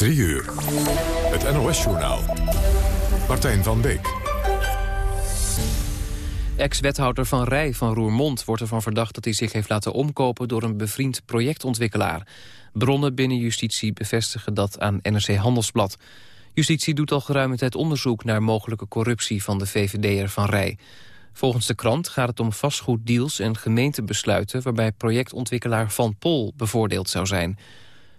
3 uur. Het NOS-journaal. Martijn van Beek. Ex-wethouder Van Rij van Roermond wordt ervan verdacht dat hij zich heeft laten omkopen door een bevriend projectontwikkelaar. Bronnen binnen justitie bevestigen dat aan NRC Handelsblad. Justitie doet al geruime tijd onderzoek naar mogelijke corruptie van de VVD'er Van Rij. Volgens de krant gaat het om vastgoeddeals en gemeentebesluiten... waarbij projectontwikkelaar Van Pol bevoordeeld zou zijn.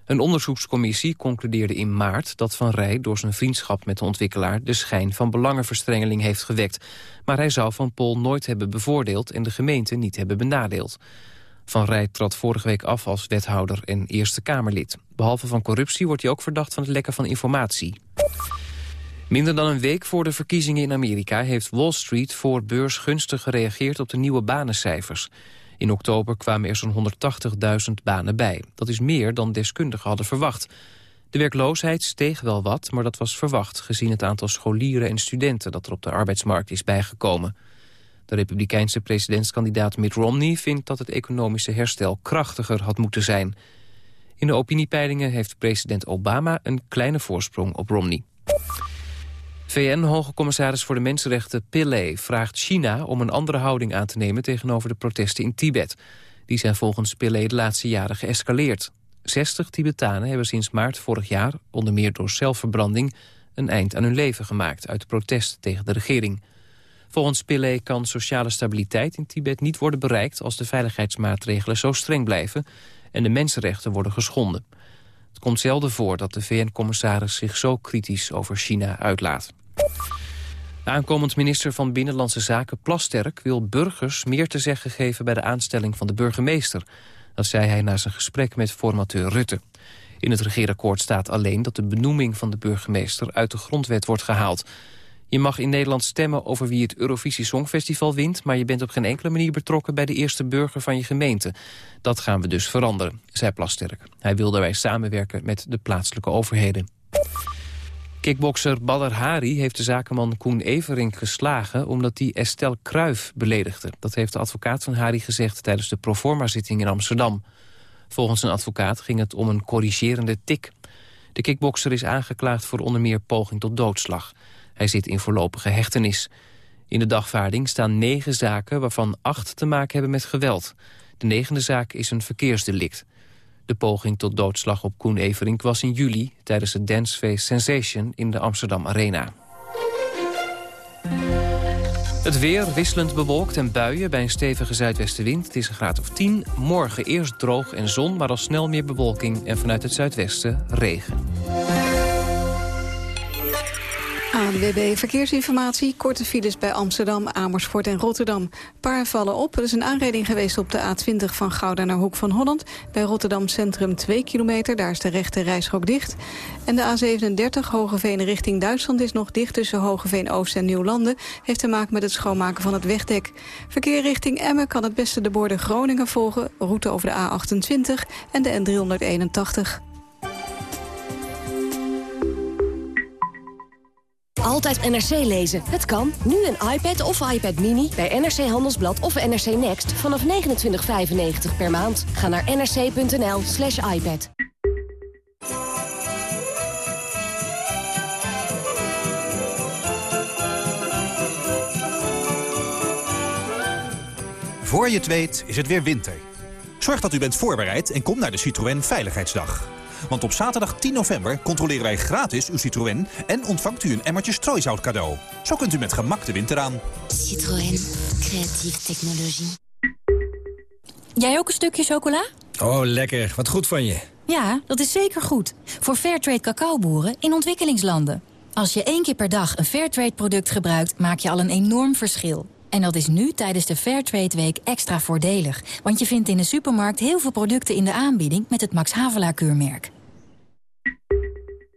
Een onderzoekscommissie concludeerde in maart dat Van Rij... door zijn vriendschap met de ontwikkelaar de schijn van belangenverstrengeling heeft gewekt. Maar hij zou Van Pol nooit hebben bevoordeeld... en de gemeente niet hebben benadeeld. Van Rij trad vorige week af als wethouder en Eerste Kamerlid. Behalve van corruptie wordt hij ook verdacht van het lekken van informatie. Minder dan een week voor de verkiezingen in Amerika... heeft Wall Street voor beurs gunstig gereageerd op de nieuwe banencijfers. In oktober kwamen er zo'n 180.000 banen bij. Dat is meer dan deskundigen hadden verwacht. De werkloosheid steeg wel wat, maar dat was verwacht... gezien het aantal scholieren en studenten dat er op de arbeidsmarkt is bijgekomen. De republikeinse presidentskandidaat Mitt Romney vindt dat het economische herstel krachtiger had moeten zijn. In de opiniepeilingen heeft president Obama een kleine voorsprong op Romney. VN-hoge commissaris voor de Mensenrechten Pillay vraagt China om een andere houding aan te nemen tegenover de protesten in Tibet. Die zijn volgens Pillay de laatste jaren geëscaleerd. 60 Tibetanen hebben sinds maart vorig jaar, onder meer door zelfverbranding, een eind aan hun leven gemaakt uit protest tegen de regering. Volgens Pillay kan sociale stabiliteit in Tibet niet worden bereikt als de veiligheidsmaatregelen zo streng blijven en de mensenrechten worden geschonden. Het komt zelden voor dat de VN-commissaris zich zo kritisch over China uitlaat. De aankomend minister van Binnenlandse Zaken Plasterk wil burgers meer te zeggen geven bij de aanstelling van de burgemeester. Dat zei hij na zijn gesprek met formateur Rutte. In het regeerakkoord staat alleen dat de benoeming van de burgemeester uit de grondwet wordt gehaald. Je mag in Nederland stemmen over wie het Eurovisie Songfestival wint... maar je bent op geen enkele manier betrokken bij de eerste burger van je gemeente. Dat gaan we dus veranderen, zei Plasterk. Hij wil daarbij samenwerken met de plaatselijke overheden. Kickbokser Badr Hari heeft de zakenman Koen Everink geslagen... omdat hij Estelle Kruijf beledigde. Dat heeft de advocaat van Hari gezegd tijdens de proforma-zitting in Amsterdam. Volgens een advocaat ging het om een corrigerende tik. De kickbokser is aangeklaagd voor onder meer poging tot doodslag. Hij zit in voorlopige hechtenis. In de dagvaarding staan negen zaken waarvan acht te maken hebben met geweld. De negende zaak is een verkeersdelict. De poging tot doodslag op Koen Everink was in juli... tijdens het dancefeest Sensation in de Amsterdam Arena. Het weer wisselend bewolkt en buien bij een stevige zuidwestenwind. Het is een graad of 10. Morgen eerst droog en zon, maar al snel meer bewolking... en vanuit het zuidwesten regen. ANWB Verkeersinformatie. Korte files bij Amsterdam, Amersfoort en Rotterdam. Paar vallen op. Er is een aanrijding geweest op de A20 van Gouda naar Hoek van Holland. Bij Rotterdam Centrum 2 kilometer. Daar is de rechte reishok dicht. En de A37 Hogeveen richting Duitsland is nog dicht... tussen Hogeveen Oost en Nieuwlanden. Heeft te maken met het schoonmaken van het wegdek. Verkeer richting Emmen kan het beste de borden Groningen volgen. Route over de A28 en de N381. Altijd NRC lezen. Het kan. Nu een iPad of iPad Mini bij NRC Handelsblad of NRC Next vanaf 29,95 per maand. Ga naar nrc.nl slash iPad. Voor je het weet is het weer winter. Zorg dat u bent voorbereid en kom naar de Citroën Veiligheidsdag. Want op zaterdag 10 november controleren wij gratis uw Citroën... en ontvangt u een emmertje strooisout cadeau. Zo kunt u met gemak de winter aan. Citroën. Creatieve technologie. Jij ook een stukje chocola? Oh, lekker. Wat goed van je. Ja, dat is zeker goed. Voor Fairtrade cacaoboeren in ontwikkelingslanden. Als je één keer per dag een Fairtrade-product gebruikt... maak je al een enorm verschil. En dat is nu tijdens de Fairtrade Week extra voordelig. Want je vindt in de supermarkt heel veel producten in de aanbieding... met het Max Havelaar keurmerk.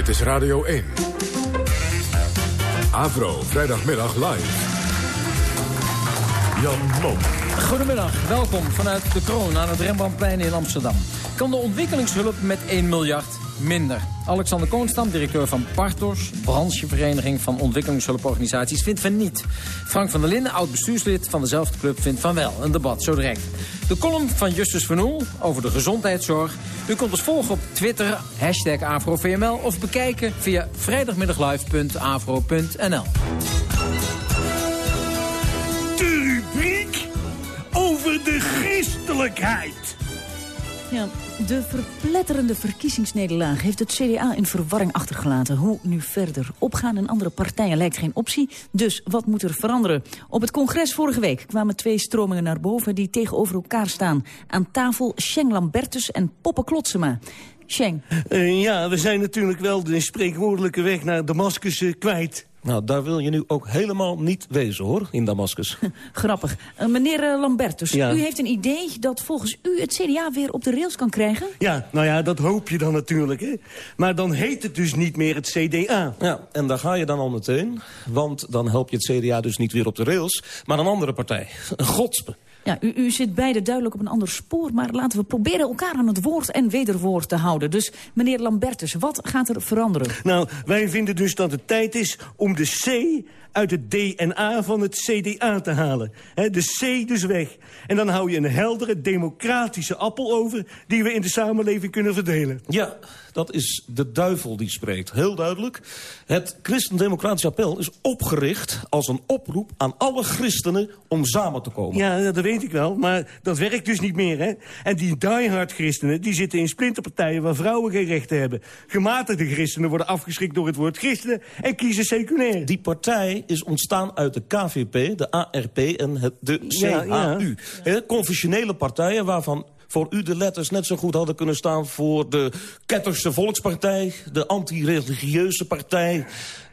Dit is Radio 1. Avro, vrijdagmiddag live. Jan Mom. Goedemiddag, welkom vanuit de kroon aan het Rembrandtplein in Amsterdam. Kan de ontwikkelingshulp met 1 miljard minder? Alexander Koonstam, directeur van Partos, branchevereniging van ontwikkelingshulporganisaties, vindt van niet. Frank van der Linden, oud-bestuurslid van dezelfde club, vindt van wel. Een debat zo direct. De column van Justus van Oel over de gezondheidszorg. U kunt ons volgen op Twitter, hashtag AfroVML... of bekijken via vrijdagmiddaglive.afro.nl. De rubriek over de christelijkheid. Ja, de verpletterende verkiezingsnederlaag heeft het CDA in verwarring achtergelaten. Hoe nu verder? Opgaan in andere partijen lijkt geen optie. Dus wat moet er veranderen? Op het congres vorige week kwamen twee stromingen naar boven... die tegenover elkaar staan. Aan tafel Scheng Lambertus en Poppe Klotsema. Scheng. Uh, ja, we zijn natuurlijk wel de spreekwoordelijke weg naar Damascus uh, kwijt. Nou, daar wil je nu ook helemaal niet wezen, hoor, in Damascus. Grappig. Uh, meneer Lambertus, ja. u heeft een idee dat volgens u het CDA weer op de rails kan krijgen? Ja, nou ja, dat hoop je dan natuurlijk, hè. Maar dan heet het dus niet meer het CDA. Ja, en daar ga je dan al meteen. Want dan help je het CDA dus niet weer op de rails, maar een andere partij. Een godspe. Ja, u, u zit beide duidelijk op een ander spoor... maar laten we proberen elkaar aan het woord en wederwoord te houden. Dus meneer Lambertus, wat gaat er veranderen? Nou, wij vinden dus dat het tijd is om de C uit het DNA van het CDA te halen. He, de C dus weg. En dan hou je een heldere, democratische appel over... die we in de samenleving kunnen verdelen. Ja, dat is de duivel die spreekt. Heel duidelijk. Het Christen-Democratisch Appel is opgericht als een oproep aan alle christenen om samen te komen. Ja, dat weet ik wel, maar dat werkt dus niet meer, hè? En die diehard christenen, die zitten in splinterpartijen waar vrouwen geen rechten hebben. Gematigde christenen worden afgeschrikt door het woord christenen en kiezen seculair. Die partij is ontstaan uit de KVP, de ARP en het, de CAU. Ja, ja. Confessionele partijen waarvan voor u de letters net zo goed hadden kunnen staan... voor de Ketterse Volkspartij, de anti-religieuze partij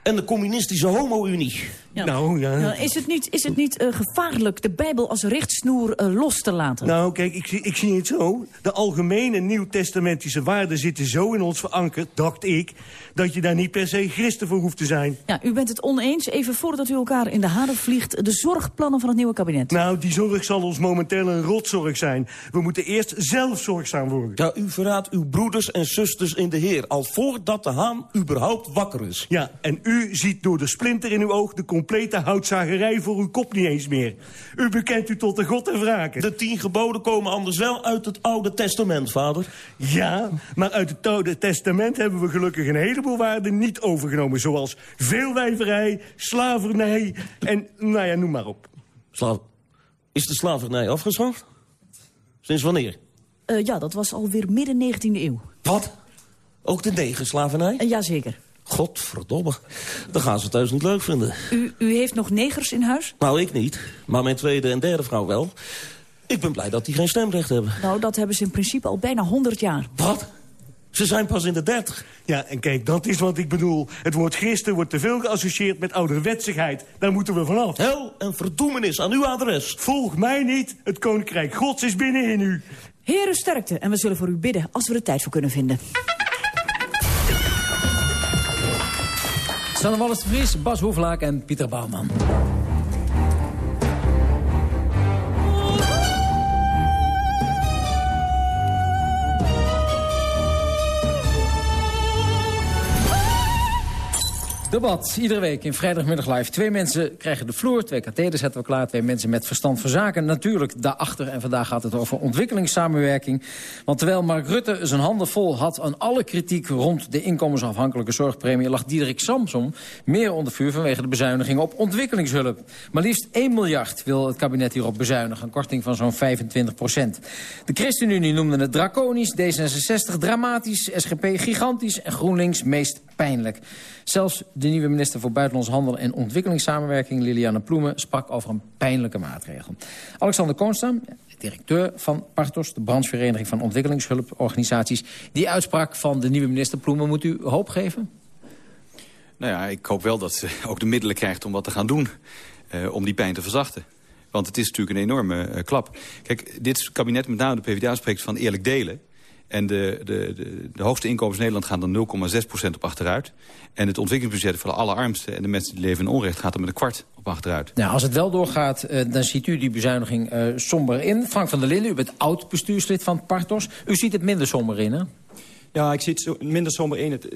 en de communistische homo-unie. Ja. Nou, ja. Nou, is het niet, is het niet uh, gevaarlijk de Bijbel als richtsnoer uh, los te laten? Nou, kijk, ik, ik zie het zo. De algemene nieuwtestamentische waarden zitten zo in ons verankerd, dacht ik... dat je daar niet per se christen voor hoeft te zijn. Ja, u bent het oneens. Even voordat u elkaar in de haren vliegt... de zorgplannen van het nieuwe kabinet. Nou, die zorg zal ons momenteel een rotzorg zijn. We moeten eerst zelf zorgzaam worden. Ja, u verraadt uw broeders en zusters in de Heer... al voordat de haan überhaupt wakker is. Ja, en u ziet door de splinter in uw oog... de complete houtzagerij voor uw kop niet eens meer. U bekent u tot de God en wraken. De tien geboden komen anders wel uit het Oude Testament, vader. Ja, maar uit het Oude Testament hebben we gelukkig een heleboel waarden niet overgenomen. Zoals veelwijverij, slavernij en nou ja, noem maar op. Slaaf... Is de slavernij afgeschaft? Sinds wanneer? Uh, ja, dat was alweer midden 19e eeuw. Wat? Ook de negenslavernij? Uh, jazeker. Godverdomme. Dan gaan ze thuis niet leuk vinden. U, u heeft nog negers in huis? Nou, ik niet. Maar mijn tweede en derde vrouw wel. Ik ben blij dat die geen stemrecht hebben. Nou, dat hebben ze in principe al bijna 100 jaar. Wat? Ze zijn pas in de dertig. Ja, en kijk, dat is wat ik bedoel. Het woord christen wordt te veel geassocieerd met ouderwetsigheid. Daar moeten we vanaf. Hel en verdoemenis aan uw adres. Volg mij niet. Het koninkrijk gods is binnenin u. Heren sterkte, en we zullen voor u bidden als we er tijd voor kunnen vinden. Sanne Wallis de Vries, Bas Hoeflaak en Pieter Bouwman. Debat, iedere week in vrijdagmiddag live. Twee mensen krijgen de vloer, twee katheders zetten we klaar. Twee mensen met verstand van zaken. Natuurlijk daarachter, en vandaag gaat het over ontwikkelingssamenwerking. Want terwijl Mark Rutte zijn handen vol had aan alle kritiek... rond de inkomensafhankelijke zorgpremie... lag Diederik Samsom meer onder vuur vanwege de bezuinigingen op ontwikkelingshulp. Maar liefst 1 miljard wil het kabinet hierop bezuinigen. Een korting van zo'n 25 procent. De ChristenUnie noemde het draconisch, D66 dramatisch... SGP gigantisch en GroenLinks meest pijnlijk. Zelfs de nieuwe minister voor Buitenlandse Handel en Ontwikkelingssamenwerking... Liliane Ploemen sprak over een pijnlijke maatregel. Alexander Koonstam, directeur van Partos... de branchevereniging van ontwikkelingshulporganisaties... die uitspraak van de nieuwe minister Ploemen moet u hoop geven? Nou ja, ik hoop wel dat ze ook de middelen krijgt om wat te gaan doen... Uh, om die pijn te verzachten. Want het is natuurlijk een enorme uh, klap. Kijk, dit kabinet, met name de PvdA, spreekt van eerlijk delen. En de, de, de, hoogste inkomens in Nederland gaan dan 0,6% op achteruit. En het ontwikkelingsbudget voor de allerarmsten en de mensen die leven in onrecht... gaat er met een kwart op achteruit. Nou, als het wel doorgaat, uh, dan ziet u die bezuiniging uh, somber in. Frank van der Linden, u bent oud-bestuurslid van Partos. U ziet het minder somber in, hè? Ja, ik zie het minder somber in. Het,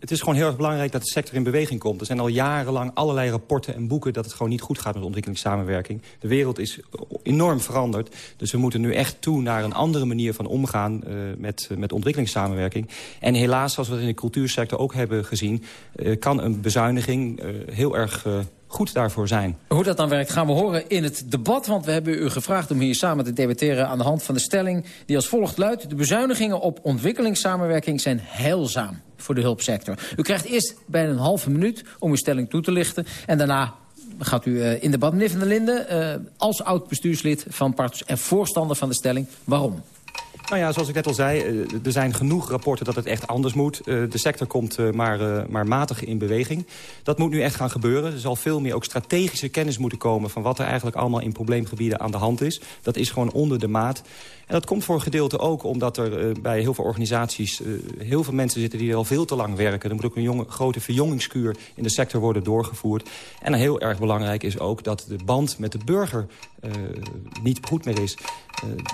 het, is gewoon heel erg belangrijk dat de sector in beweging komt. Er zijn al jarenlang allerlei rapporten en boeken... dat het gewoon niet goed gaat met ontwikkelingssamenwerking. De wereld is enorm veranderd. Dus we moeten nu echt toe naar een andere manier van omgaan... Uh, met, met ontwikkelingssamenwerking. En helaas, zoals we het in de cultuursector ook hebben gezien... Uh, kan een bezuiniging heel erg goed daarvoor zijn. Hoe dat dan werkt gaan we horen in het debat. Want we hebben u gevraagd om hier samen te debatteren... aan de hand van de stelling die als volgt luidt... de bezuinigingen op ontwikkelingssamenwerking zijn heilzaam voor de hulpsector. U krijgt eerst bijna een halve minuut om uw stelling toe te lichten... en daarna gaat u uh, in debat. Meneer Van der Linden, uh, als oud-bestuurslid van Partus en voorstander van de stelling, waarom? Nou ja, zoals ik net al zei, er zijn genoeg rapporten dat het echt anders moet. De sector komt maar, maar matig in beweging. Dat moet nu echt gaan gebeuren. Er zal veel meer ook strategische kennis moeten komen... van wat er eigenlijk allemaal in probleemgebieden aan de hand is. Dat is gewoon onder de maat. En dat komt voor een gedeelte ook omdat er bij heel veel organisaties... Heel veel mensen zitten die er al veel te lang werken. Er moet ook een jonge, grote verjongingskuur in de sector worden doorgevoerd. En heel erg belangrijk is ook dat de band met de burger niet goed meer is.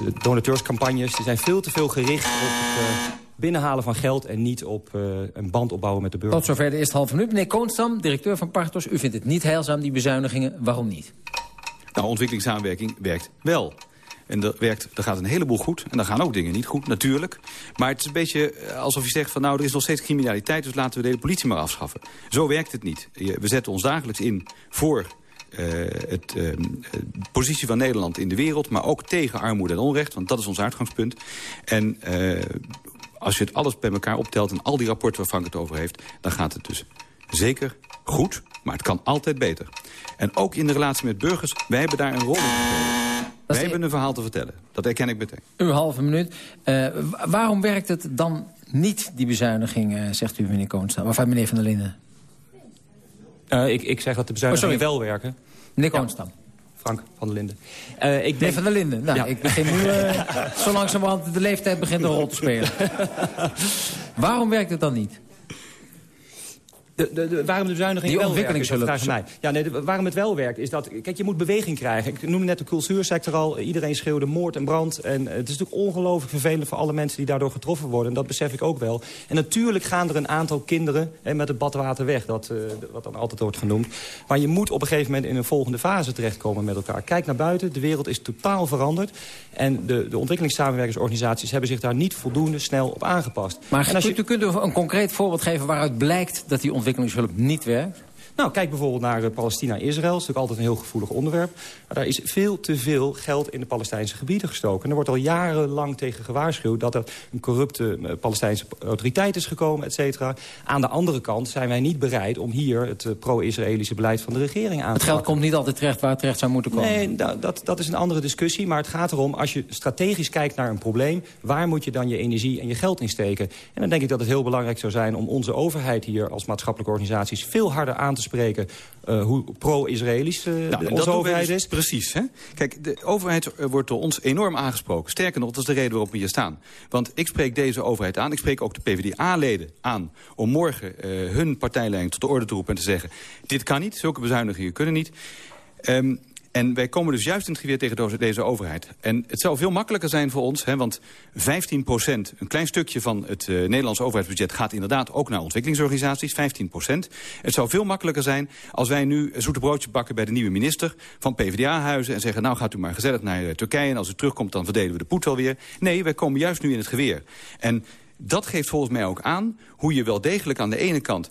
de donateurscampagnes die zijn veel te veel gericht op het binnenhalen van geld... en niet op uh, een band opbouwen met de burger. Tot zover de eerste halve minuut. Meneer Koonstam, directeur van Partos, u vindt het niet heilzaam, die bezuinigingen. Waarom niet? Nou, ontwikkelingssamenwerking werkt wel. En er, werkt, er gaat een heleboel goed. En dan gaan ook dingen niet goed, natuurlijk. Maar het is een beetje alsof je zegt van nou, er is nog steeds criminaliteit... dus laten we de hele politie maar afschaffen. Zo werkt het niet. We zetten ons dagelijks in voor het uh, positie van Nederland in de wereld... maar ook tegen armoede en onrecht, want dat is ons uitgangspunt. En als je het alles bij elkaar optelt en al die rapporten waar Frank het over heeft... dan gaat het dus zeker goed, maar het kan altijd beter. En ook in de relatie met burgers, wij hebben daar een rol in. Wij hebben een verhaal te vertellen. Dat herken ik meteen. Uw halve minuut. Waarom werkt het dan niet, die bezuiniging, zegt u meneer Koonstam? Of meneer Van der Linden? Uh, ik, ik zeg dat de bezuinigingen oh, wel werken. Meneer Koonstam. Ja. Frank van der Linden. Uh, ik denk... van der Linden. Nou, ja. ik begin nu uh, zo langzamerhand de leeftijd begint een rol te spelen. Waarom werkt het dan niet? De, de, de, waarom de bezuiniging wel werkt, vraag mij. Ja, nee, waarom het wel werkt, is dat... Kijk, je moet beweging krijgen. Ik noemde net de cultuursector al. Iedereen schreeuwde moord en brand. En het is natuurlijk ongelooflijk vervelend voor alle mensen die daardoor getroffen worden. En dat besef ik ook wel. En natuurlijk gaan er een aantal kinderen hè, met het badwater weg. Dat, uh, wat dan altijd wordt genoemd. Maar je moet op een gegeven moment in een volgende fase terechtkomen met elkaar. Kijk naar buiten. De wereld is totaal veranderd. En de, de ontwikkelingssamenwerkingsorganisaties hebben zich daar niet voldoende snel op aangepast. Maar en als je... kunt u een concreet voorbeeld geven waaruit blijkt dat die ontwikkelingshulp niet werkt? Nou, kijk bijvoorbeeld naar uh, Palestina-Israël. Dat is natuurlijk altijd een heel gevoelig onderwerp. Maar daar is veel te veel geld in de Palestijnse gebieden gestoken. En er wordt al jarenlang tegen gewaarschuwd... dat er een corrupte uh, Palestijnse autoriteit is gekomen, et cetera. Aan de andere kant zijn wij niet bereid om hier... het uh, pro-Israëlische beleid van de regering aan te Het geld komt niet altijd terecht waar het terecht zou moeten komen. Nee, dat, dat, dat is een andere discussie. Maar het gaat erom, als je strategisch kijkt naar een probleem... waar moet je dan je energie en je geld in steken? En dan denk ik dat het heel belangrijk zou zijn... om onze overheid hier als maatschappelijke organisaties... veel harder aan te spreken uh, hoe pro-Israëlisch uh, nou, onze overheid dus is. Precies. Hè? Kijk, de overheid wordt door ons enorm aangesproken. Sterker nog, dat is de reden waarop we hier staan. Want ik spreek deze overheid aan. Ik spreek ook de PvdA-leden aan om morgen hun partijlijn tot de orde te roepen en te zeggen... dit kan niet, zulke bezuinigingen kunnen niet. Um, En wij komen dus juist in het geweer tegen deze overheid. En het zou veel makkelijker zijn voor ons, hè, want 15 procent, een klein stukje van het uh, Nederlandse overheidsbudget gaat inderdaad ook naar ontwikkelingsorganisaties, 15 procent. Het zou veel makkelijker zijn als wij nu zoete broodje bakken bij de nieuwe minister van PvdA-huizen en zeggen, nou gaat u maar gezellig naar uh, Turkije en als u terugkomt dan verdelen we de poet wel weer. Nee, wij komen juist nu in het geweer. En dat geeft volgens mij ook aan hoe je wel degelijk aan de ene kant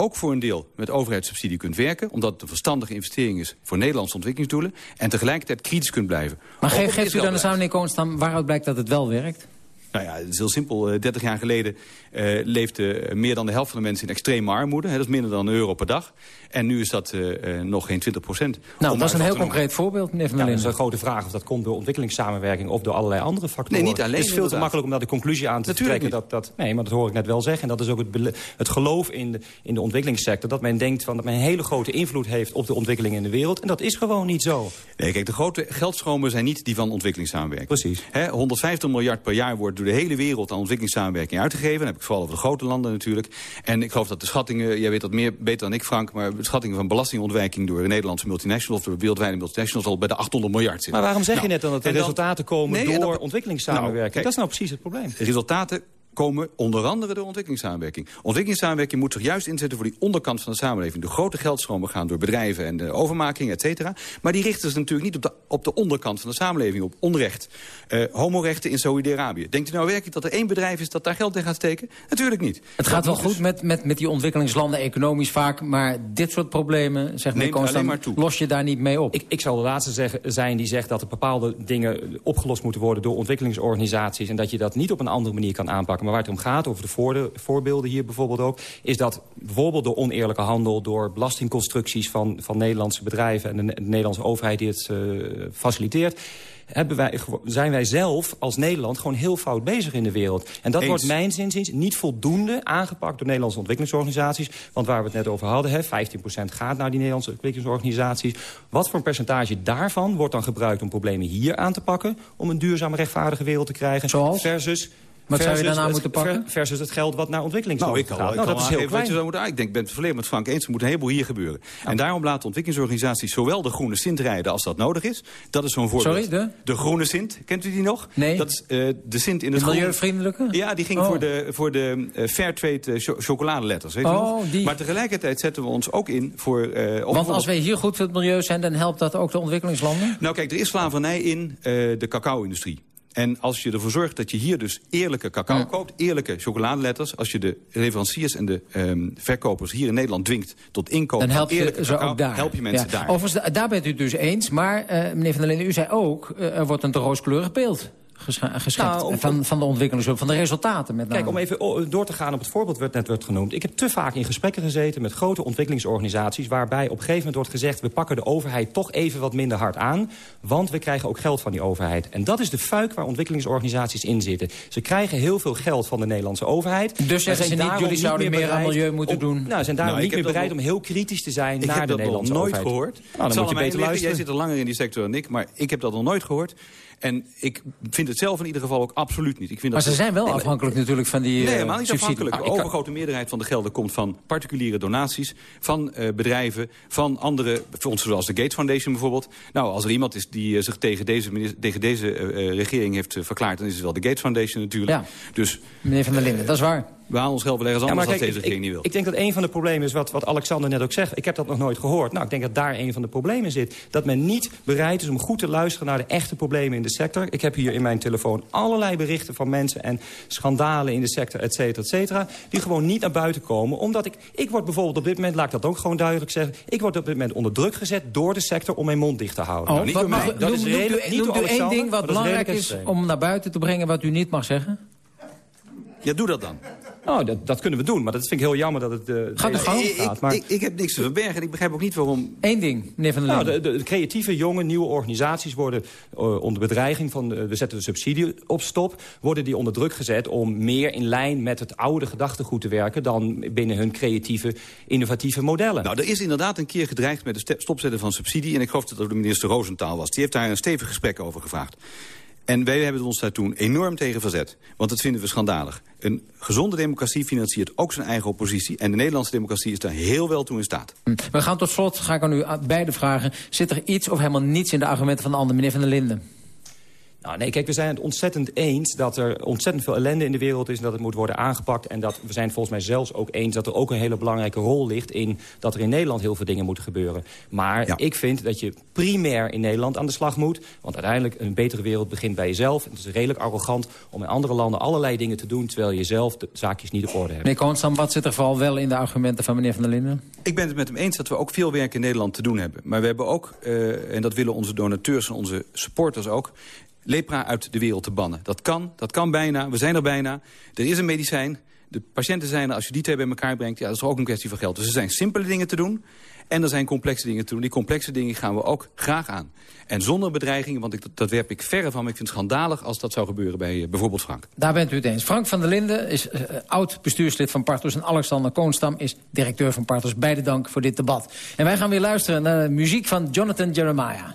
ook voor een deel met overheidssubsidie kunt werken... omdat het een verstandige investering is voor Nederlandse ontwikkelingsdoelen... en tegelijkertijd kritisch kunt blijven. Maar geeft u dan de samenleving dan waaruit blijkt dat het wel werkt? Nou ja, het is heel simpel. 30 eh, jaar geleden uh, leefde meer dan de helft van de mensen in extreme armoede. Hè, dat is minder dan een euro per dag. En nu is dat uh, nog geen 20 procent. Nou, dat is een heel concreet voorbeeld, meneer Van der ja, Dat is een grote vraag of dat komt door ontwikkelingssamenwerking... of door allerlei andere factoren. Nee, niet alleen. Het is veel te makkelijk om daar de conclusie aan te trekken. Dat, dat, nee, maar dat hoor ik net wel zeggen. En dat is ook het, het geloof in de, in de ontwikkelingssector. Dat men denkt van, dat men een hele grote invloed heeft op de ontwikkeling in de wereld. En dat is gewoon niet zo. Nee, kijk, de grote geldstromen zijn niet die van ontwikkelingssamenwerking. Precies. Hè, 150 miljard per jaar wordt door de hele wereld aan ontwikkelingssamenwerking uitgegeven. Ik vooral over de grote landen natuurlijk. En ik geloof dat de schattingen, jij weet dat meer beter dan ik Frank... maar de schattingen van belastingontwijking door Nederlandse multinationals... of door wereldwijde multinationals al bij de 800 miljard zitten. Maar waarom zeg je nou, net dan dat er resultaten komen door ontwikkelingssamenwerking? Nou, dat is nou precies het probleem. Resultaten komen onder andere door ontwikkelingssamenwerking. Ontwikkelingssamenwerking moet zich juist inzetten voor die onderkant van de samenleving. De grote geldstromen gaan door bedrijven en de overmaking, et cetera. Maar die richten zich natuurlijk niet op de, op de onderkant van de samenleving, op onrecht. Uh, homorechten in Saudi-Arabië. Denkt u nou werkelijk dat er één bedrijf is dat daar geld in gaat steken? Natuurlijk niet. Het gaat wel goed met, met, met die ontwikkelingslanden, economisch vaak. Maar dit soort problemen, zeg meneer Constant, los je daar niet mee op? Ik, ik zal de laatste zeggen, zijn die zegt dat er bepaalde dingen opgelost moeten worden door ontwikkelingsorganisaties. En dat je dat niet op een andere manier kan aanpakken. Maar waar het om gaat, over de voorbeelden hier bijvoorbeeld ook... is dat bijvoorbeeld door oneerlijke handel, door belastingconstructies van, van Nederlandse bedrijven... en de, Nederlandse overheid die het uh, faciliteert hebben wij, zijn wij zelf als Nederland gewoon heel fout bezig in de wereld. En dat wordt mijn zinziens niet voldoende aangepakt door Nederlandse ontwikkelingsorganisaties. Want waar we het net over hadden, hè, 15% gaat naar die Nederlandse ontwikkelingsorganisaties. Wat voor een percentage daarvan wordt dan gebruikt om problemen hier aan te pakken... om een duurzame, rechtvaardige wereld te krijgen? Zoals? Versus wat zou je daarna moeten pakken? Versus het geld wat naar ontwikkeling nou, ik gaat. nou, dat is heel klein. Moeten, ik denk, ben het volledig met Frank eens. Er moet een heleboel hier gebeuren. En daarom laten ontwikkelingsorganisaties zowel de groene Sint rijden als dat nodig is. Dat is zo'n voorbeeld. Sorry, de? De groene Sint. Kent u die nog? Nee. Dat is uh, de Sint in het de milieuvriendelijke? Ja, die ging oh. voor de, voor de uh, Fairtrade uh, chocoladeletters. Weet oh, nog? Die... Maar tegelijkertijd zetten we ons ook in voor... Want als wij hier goed voor het milieu zijn, dan helpt dat ook de ontwikkelingslanden? Nou kijk, er is slavernij in de cacao-industrie. En als je ervoor zorgt dat je hier dus eerlijke cacao koopt... eerlijke chocoladeletters... als je de leveranciers en de um, verkopers hier in Nederland dwingt... tot inkopen dan help je ze ook daar. help je mensen daar. Overigens, daar bent u het dus eens. Maar uh, meneer Van der Linden, u zei ook... Uh, er wordt een rooskleurig beeld geschetst nou, van, van de ontwikkelingshulp, van de resultaten met name. Kijk, om even door te gaan op het voorbeeld wat net werd genoemd. Ik heb te vaak in gesprekken gezeten met grote ontwikkelingsorganisaties... waarbij op een gegeven moment wordt gezegd... we pakken de overheid toch even wat minder hard aan... want we krijgen ook geld van die overheid. En dat is de fuik waar ontwikkelingsorganisaties in zitten. Ze krijgen heel veel geld van de Nederlandse overheid. Dus zeggen ze niet, jullie zouden meer aan milieu moeten doen? Nou, zijn daarom nou, niet meer bereid om heel kritisch te zijn naar de Nederlandse overheid. Ik heb dat nog nooit gehoord. Nou, dan moet je beter luisteren. Jij zit er langer in die sector dan ik, maar ik heb dat nog nooit gehoord. En ik vind het zelf in ieder geval ook absoluut niet. Ik vind maar dat ze zijn wel afhankelijk natuurlijk van die Nee, helemaal niet subsidie. afhankelijk. De overgrote meerderheid van de gelden komt van particuliere donaties... van uh, bedrijven, van andere fondsen zoals de Gates Foundation bijvoorbeeld. Nou, als er iemand is die uh, zich tegen deze, tegen deze uh, regering heeft verklaard... dan is het wel de Gates Foundation natuurlijk. Ja. Dus, Meneer Van der Linden, dat is waar we halen ons geld wel ergens anders ja, kijk, als deze regering niet wil. Ik denk dat een van de problemen is wat, wat Alexander net ook zegt. Ik heb dat nog nooit gehoord. Nou, ik denk dat daar een van de problemen zit. Dat men niet bereid is om goed te luisteren naar de echte problemen in de sector. Ik heb hier in mijn telefoon allerlei berichten van mensen... en schandalen in de sector, et cetera, et cetera... die gewoon niet naar buiten komen. Omdat ik... Ik word bijvoorbeeld op dit moment, laat ik dat ook gewoon duidelijk zeggen... ik word op dit moment onder druk gezet door de sector om mijn mond dicht te houden. Oh, nou, niet wat mag, dat is redelijk, niet u één ding wat belangrijk is om naar buiten te brengen... wat u niet mag zeggen? Ja, doe dat dan. Nou, dat, dat kunnen we doen, maar dat vind ik heel jammer dat het uh, gaat de gang gaat. Maar... Ik, ik, heb niks te verbergen en ik begrijp ook niet waarom... Eén ding, meneer Van der nou, de, de, creatieve, jonge, nieuwe organisaties worden uh, onder bedreiging van... Uh, we zetten de subsidie op stop, worden die onder druk gezet... om meer in lijn met het oude gedachtegoed te werken... dan binnen hun creatieve, innovatieve modellen. Nou, er is inderdaad een keer gedreigd met het stopzetten van subsidie... en ik geloof dat dat de minister Roosentaal was. Die heeft daar een stevig gesprek over gevraagd. En wij hebben ons daar toen enorm tegen verzet. Want dat vinden we schandalig. Een gezonde democratie financiert ook zijn eigen oppositie. En de Nederlandse democratie is daar heel wel toe in staat. We gaan tot slot, ga ik aan u beide vragen... zit er iets of helemaal niets in de argumenten van de ander, meneer Van der Linden? Nou, nee, kijk, we zijn het ontzettend eens dat er ontzettend veel ellende in de wereld is... en dat het moet worden aangepakt. En dat we zijn volgens mij zelfs ook eens dat er ook een hele belangrijke rol ligt... in dat er in Nederland heel veel dingen moeten gebeuren. Maar ik vind dat je primair in Nederland aan de slag moet. Want uiteindelijk een betere wereld begint bij jezelf. Het is redelijk arrogant om in andere landen allerlei dingen te doen... terwijl je zelf de zaakjes niet op orde hebt. Meneer Koonstam, wat zit er vooral wel in de argumenten van meneer Van der Linden? Ik ben het met hem eens dat we ook veel werk in Nederland te doen hebben. Maar we hebben ook, uh, en dat willen onze donateurs en onze supporters ook lepra uit de wereld te bannen. Dat kan, dat kan bijna, we zijn er bijna. Er is een medicijn, de patiënten zijn er, als je die twee bij elkaar brengt... ja, dat is ook een kwestie van geld. Dus er zijn simpele dingen te doen en er zijn complexe dingen te doen. Die complexe dingen gaan we ook graag aan. En zonder bedreigingen, want ik, dat werp ik verre van. Ik vind het schandalig als dat zou gebeuren bij uh, bijvoorbeeld Frank. Daar bent u het eens. Frank van der Linden is uh, oud-bestuurslid van Partos... en Alexander Koonstam is directeur van Partos. Beide dank voor dit debat. En wij gaan weer luisteren naar de muziek van Jonathan Jeremiah.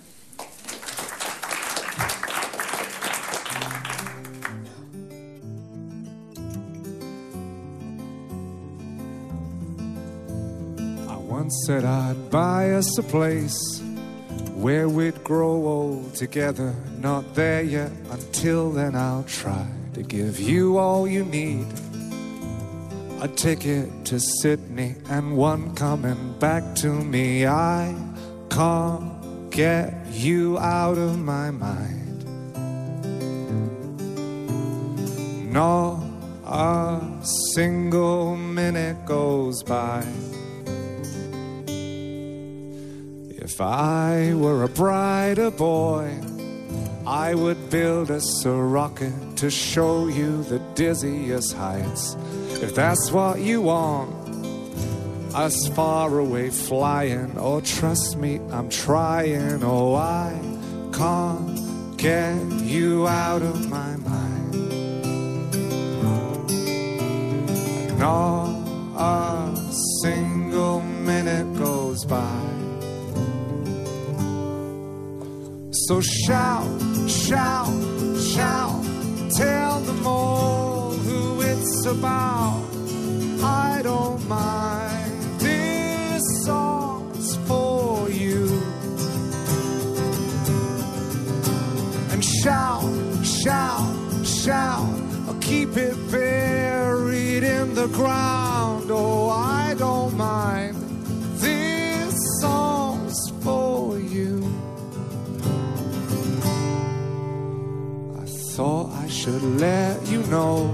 Once said I'd buy us a place where we'd grow old together. Not there yet, until then I'll try to give you all you need. A ticket to Sydney and one coming back to me. I can't get you out of my mind. Not a single minute goes by If I were a brighter boy, I would build us a rocket to show you the dizziest heights. If that's what you want, us far away flying. Oh, trust me, I'm trying. Oh, I can't get you out of my mind. Not a single minute goes by. So shout, shout, shout, tell them all who it's about. I don't mind, this song's for you. And shout, shout, shout, I'll keep it buried in the ground. Oh, I don't mind, I should let you know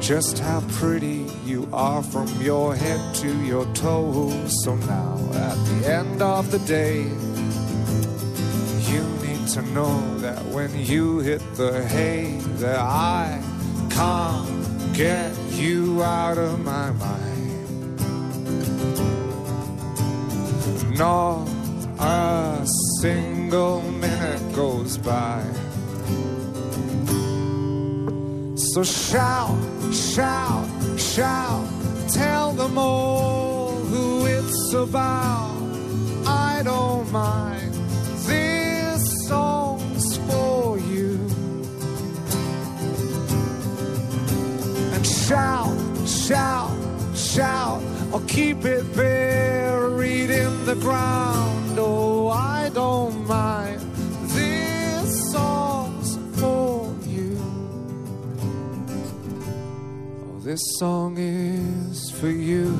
just how pretty you are from your head to your toes. So now, at the end of the day, you need to know that when you hit the hay, that I can't get you out of my mind. Not a single minute goes by. So shout, shout, shout, tell them all who it's about. I don't mind, this song's for you. And shout, shout, shout, I'll keep it buried in the ground. Oh, I don't mind, this song is for you.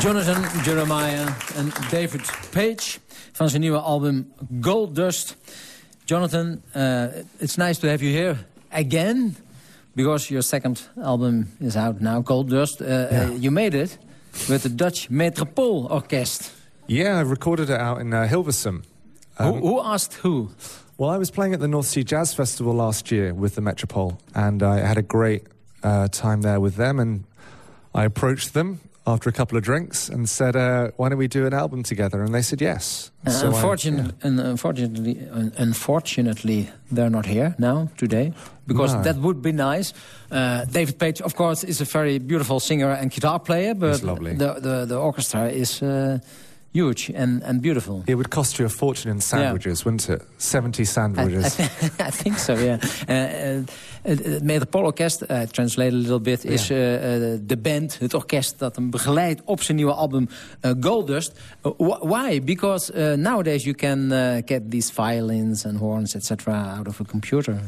Jonathan Jeremiah en David Page van zijn nieuwe album Gold Dust. Jonathan, uh, it's nice to have you here again because your second album is out now, Gold Dust. Uh, uh, you made it with the Dutch Metropole Orkest. Yeah, I recorded it out in uh, Hilversum. who, who asked who? Well, I was playing at the North Sea Jazz Festival last year with the Metropole, and I had a great uh, time there with them. And I approached them after a couple of drinks and said, uh, "Why don't we do an album together?" And they said yes. Uh, so unfortunately, I, yeah. unfortunately, unfortunately, they're not here now today because no. that would be nice. Uh, David Page, of course, is a very beautiful singer and guitar player, but the, the, the orchestra is uh, huge and, and beautiful. It would cost you a fortune in sandwiches, yeah. wouldn't it? 70 sandwiches. I, I, I think so, yeah. Uh, uh, het Metropoolorkest, uh, translate a little bit, is de band, het orkest dat hem begeleidt op zijn nieuwe album Goldust. why? Because nowadays you can get these violins and horns, etc. out of a computer.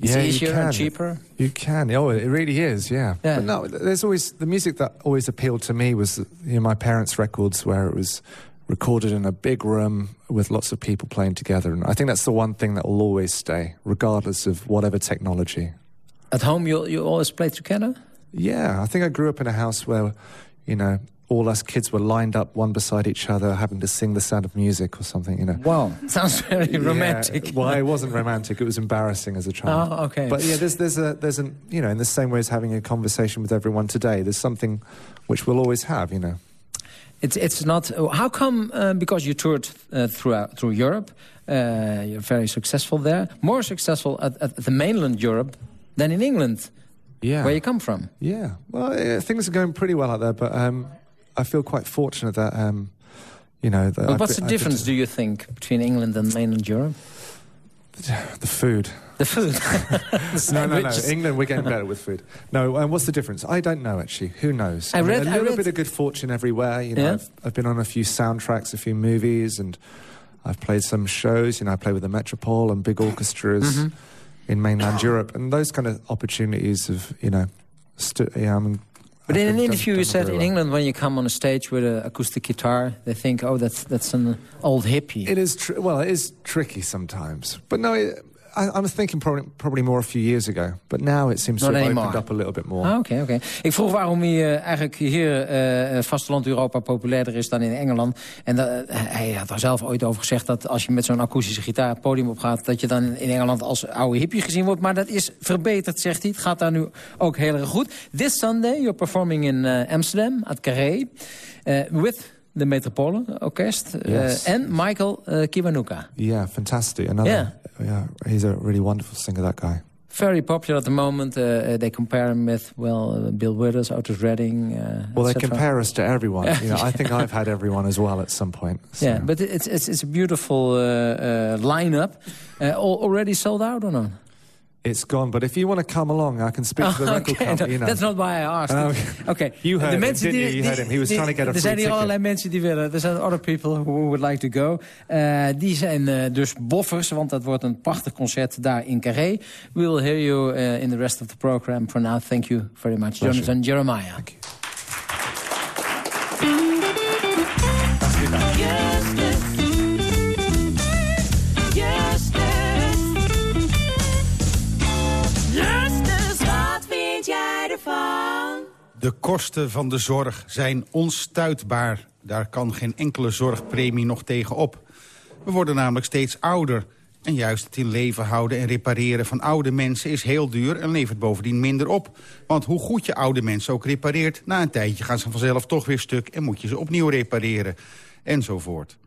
It's yeah, easier and cheaper. You can. Oh, it really is. Yeah. yeah. But no, there's always the music that always appealed to me was you know my parents' records where it was recorded in a big room with lots of people playing together, and I think that's the one thing that will always stay, regardless of whatever technology. At home, you you always play together. Yeah, I think I grew up in a house where, you know, all us kids were lined up one beside each other, having to sing the sound of music or something, you know. Wow, sounds very romantic. Yeah, well, it wasn't romantic. It was embarrassing as a child. Oh, okay. But yeah, there's there's a there's an you know in the same way as having a conversation with everyone today. There's something which we'll always have, you know. It's it's not. How come? Uh, because you toured uh, throughout through Europe, uh, you're very successful there. More successful at, at the mainland Europe than in England. Yeah. Where you come from? Yeah. Well, yeah, things are going pretty well out there, but um, I feel quite fortunate that, um, you know... That what's the difference, do you think, between England and mainland Europe? The food. The food. the no, no, no. England, we're getting better with food. No, um, what's the difference? I don't know, actually. Who knows? I, read, mean, a little read... bit of good fortune everywhere. You know, yeah? I've, I've, been on a few soundtracks, a few movies, and I've played some shows. You know, I play with the Metropole and big orchestras mm -hmm. in mainland Europe. And those kind of opportunities of, you know... yeah, I'm but in an interview, you said in England, when you come on a stage with an acoustic guitar, they think, "Oh, that's that's an old hippie." It is well, it is tricky sometimes, but no, it, I, I was thinking probably, probably more a few years ago. But now it seems Not to have opened up a little bit more. Ah, oké, oké. Okay. Ik vroeg waarom hij uh, eigenlijk hier uh, vasteland Europa populairder is dan in Engeland. En uh, hij had daar zelf ooit over gezegd dat als je met zo'n akoestische gitaar het podium op gaat... dat je dan in Engeland als oude hippie gezien wordt. Maar dat is verbeterd, zegt hij. Het gaat daar nu ook heel erg goed. This Sunday you're performing in Amsterdam, at Carré. with the Metropole Orkest. Yes. and Michael Kiwanuka. Yeah, fantastic. Another yeah yeah, he's a really wonderful singer, that guy. Very popular at the moment. Uh, uh they compare him with, well, uh, Bill Withers, Otis Redding. Uh, well, they compare us to everyone. you know, I think I've had everyone as well at some point. So. Yeah, but it's, it's, it's a beautiful uh, lineup. already sold out or not? It's gone, but if you want to come along, I can speak to the record company. You know. That's not why I asked. Oké. okay. You heard de mensen him, die, you? heard him. He was trying to get a Er zijn hier allerlei mensen die willen. Er zijn other people who would like to go. Uh, die zijn uh, dus boffers, want dat wordt een prachtig concert daar in Carré. We will hear you uh, in the rest of the program. For now, thank you very much. Jonathan Jeremiah. Thank you. De kosten van de zorg zijn onstuitbaar. Daar kan geen enkele zorgpremie nog tegen op. We worden namelijk steeds ouder. En juist het in leven houden en repareren van oude mensen is heel duur... en levert bovendien minder op. Want hoe goed je oude mensen ook repareert... na een tijdje gaan ze vanzelf toch weer stuk... en moet je ze opnieuw repareren. Enzovoort.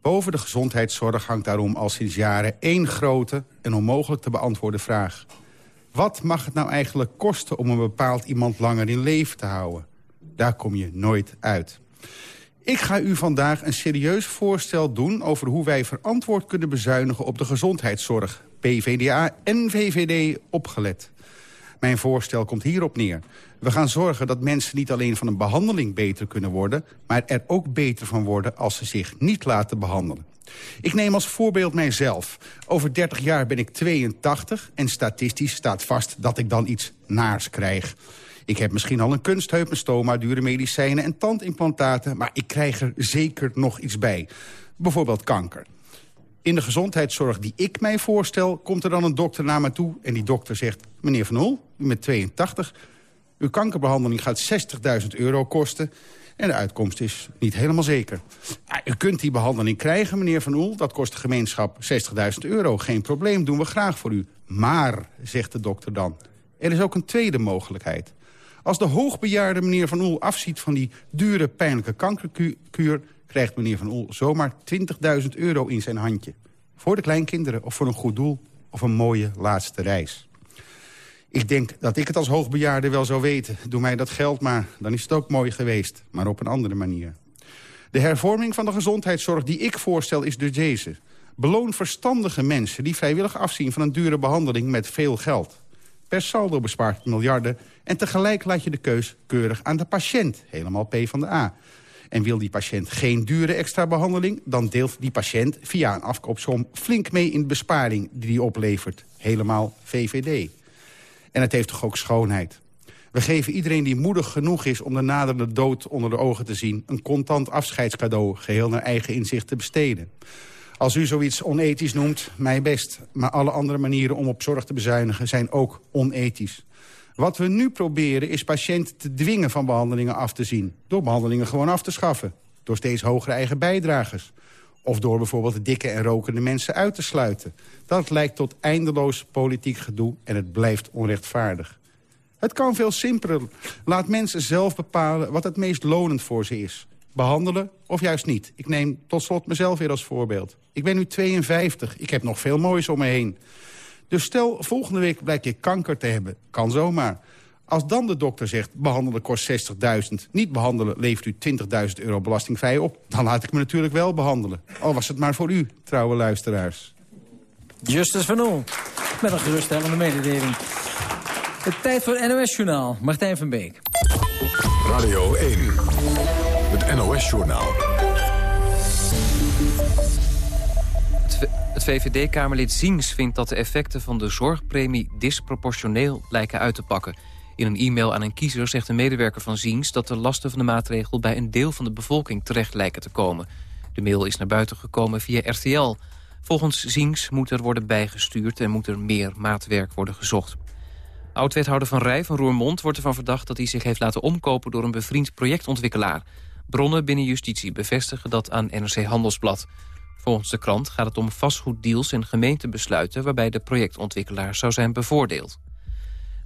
Boven de gezondheidszorg hangt daarom al sinds jaren één grote... en onmogelijk te beantwoorden vraag. Wat mag het nou eigenlijk kosten om een bepaald iemand langer in leven te houden? Daar kom je nooit uit. Ik ga u vandaag een serieus voorstel doen over hoe wij verantwoord kunnen bezuinigen op de gezondheidszorg. PVDA en VVD opgelet. Mijn voorstel komt hierop neer. We gaan zorgen dat mensen niet alleen van een behandeling beter kunnen worden... maar er ook beter van worden als ze zich niet laten behandelen. Ik neem als voorbeeld mijzelf. Over 30 jaar ben ik 82 en statistisch staat vast dat ik dan iets naars krijg. Ik heb misschien al een kunstheup, een stoma, dure medicijnen en tandimplantaten... maar ik krijg er zeker nog iets bij. Bijvoorbeeld kanker. In de gezondheidszorg die ik mij voorstel... komt er dan een dokter naar me toe en die dokter zegt... meneer Van Oel, u bent 82, uw kankerbehandeling gaat 60.000 euro kosten... En de uitkomst is niet helemaal zeker. u kunt die behandeling krijgen, meneer Van Oel. Dat kost de gemeenschap 60.000 euro. Geen probleem, doen we graag voor u. Maar, zegt de dokter dan, er is ook een tweede mogelijkheid. Als de hoogbejaarde meneer Van Oel afziet van die dure pijnlijke kankerkuur... krijgt meneer Van Oel zomaar 20.000 euro in zijn handje. Voor de kleinkinderen of voor een goed doel of een mooie laatste reis. Ik denk dat ik het als hoogbejaarde wel zou weten. Doe mij dat geld maar, dan is het ook mooi geweest. Maar op een andere manier. De hervorming van de gezondheidszorg die ik voorstel is dus deze. Beloon verstandige mensen die vrijwillig afzien van een dure behandeling met veel geld. Per saldo bespaart miljarden en tegelijk laat je de keus keurig aan de patiënt. Helemaal P van de A. En wil die patiënt geen dure extra behandeling... dan deelt die patiënt via een afkoopsom flink mee in de besparing die die oplevert. Helemaal VVD. En het heeft toch ook schoonheid. We geven iedereen die moedig genoeg is om de naderende dood onder de ogen te zien... een contant afscheidscadeau geheel naar eigen inzicht te besteden. Als u zoiets onethisch noemt, mij best. Maar alle andere manieren om op zorg te bezuinigen zijn ook onethisch. Wat we nu proberen is patiënten te dwingen van behandelingen af te zien. Door behandelingen gewoon af te schaffen. Door steeds hogere eigen bijdragers. Of door bijvoorbeeld dikke en rokende mensen uit te sluiten. Dat lijkt tot eindeloos politiek gedoe en het blijft onrechtvaardig. Het kan veel simpeler. Laat mensen zelf bepalen wat het meest lonend voor ze is. Behandelen of juist niet. Ik neem tot slot mezelf weer als voorbeeld. Ik ben nu 52. Ik heb nog veel moois om me heen. Dus stel, volgende week blijkt je kanker te hebben. Kan zomaar. Als dan de dokter zegt, behandelen kost 60.000... niet behandelen levert u 20.000 euro belastingvrij op... dan laat ik me natuurlijk wel behandelen. Al was het maar voor u, trouwe luisteraars. Justus van Oel, met een geruststellende mededeling. De tijd voor het NOS-journaal. Martijn van Beek. Radio 1, het NOS-journaal. Het VVD-kamerlid Ziens vindt dat de effecten van de zorgpremie disproportioneel lijken uit te pakken. In een e-mail aan een kiezer zegt een medewerker van Ziens... dat de lasten van de maatregel bij een deel van de bevolking terecht lijken te komen. De mail is naar buiten gekomen via RTL. Volgens Ziens moet er worden bijgestuurd en moet er meer maatwerk worden gezocht. Oud-wethouder Van Rij van Roermond wordt ervan verdacht... dat hij zich heeft laten omkopen door een bevriend projectontwikkelaar. Bronnen binnen justitie bevestigen dat aan NRC Handelsblad. Volgens de krant gaat het om vastgoeddeals en gemeentebesluiten... waarbij de projectontwikkelaar zou zijn bevoordeeld.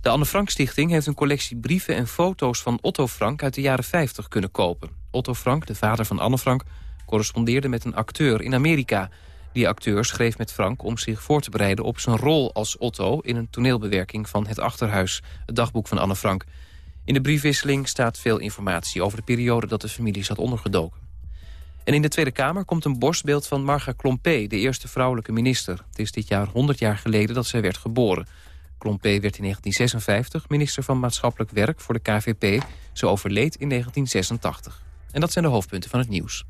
De Anne Frank Stichting heeft een collectie brieven en foto's van Otto Frank uit de jaren 50 kunnen kopen. Otto Frank, de vader van Anne Frank, correspondeerde met een acteur in Amerika. Die acteur schreef met Frank om zich voor te bereiden op zijn rol als Otto... in een toneelbewerking van Het Achterhuis, het dagboek van Anne Frank. In de briefwisseling staat veel informatie over de periode dat de familie zat ondergedoken. En in de Tweede Kamer komt een borstbeeld van Marga Klompé... de eerste vrouwelijke minister. Het is dit jaar 100 jaar geleden dat zij werd geboren. Klompé werd in 1956 minister van Maatschappelijk Werk voor de KVP. Ze overleed in 1986. En dat zijn de hoofdpunten van het nieuws.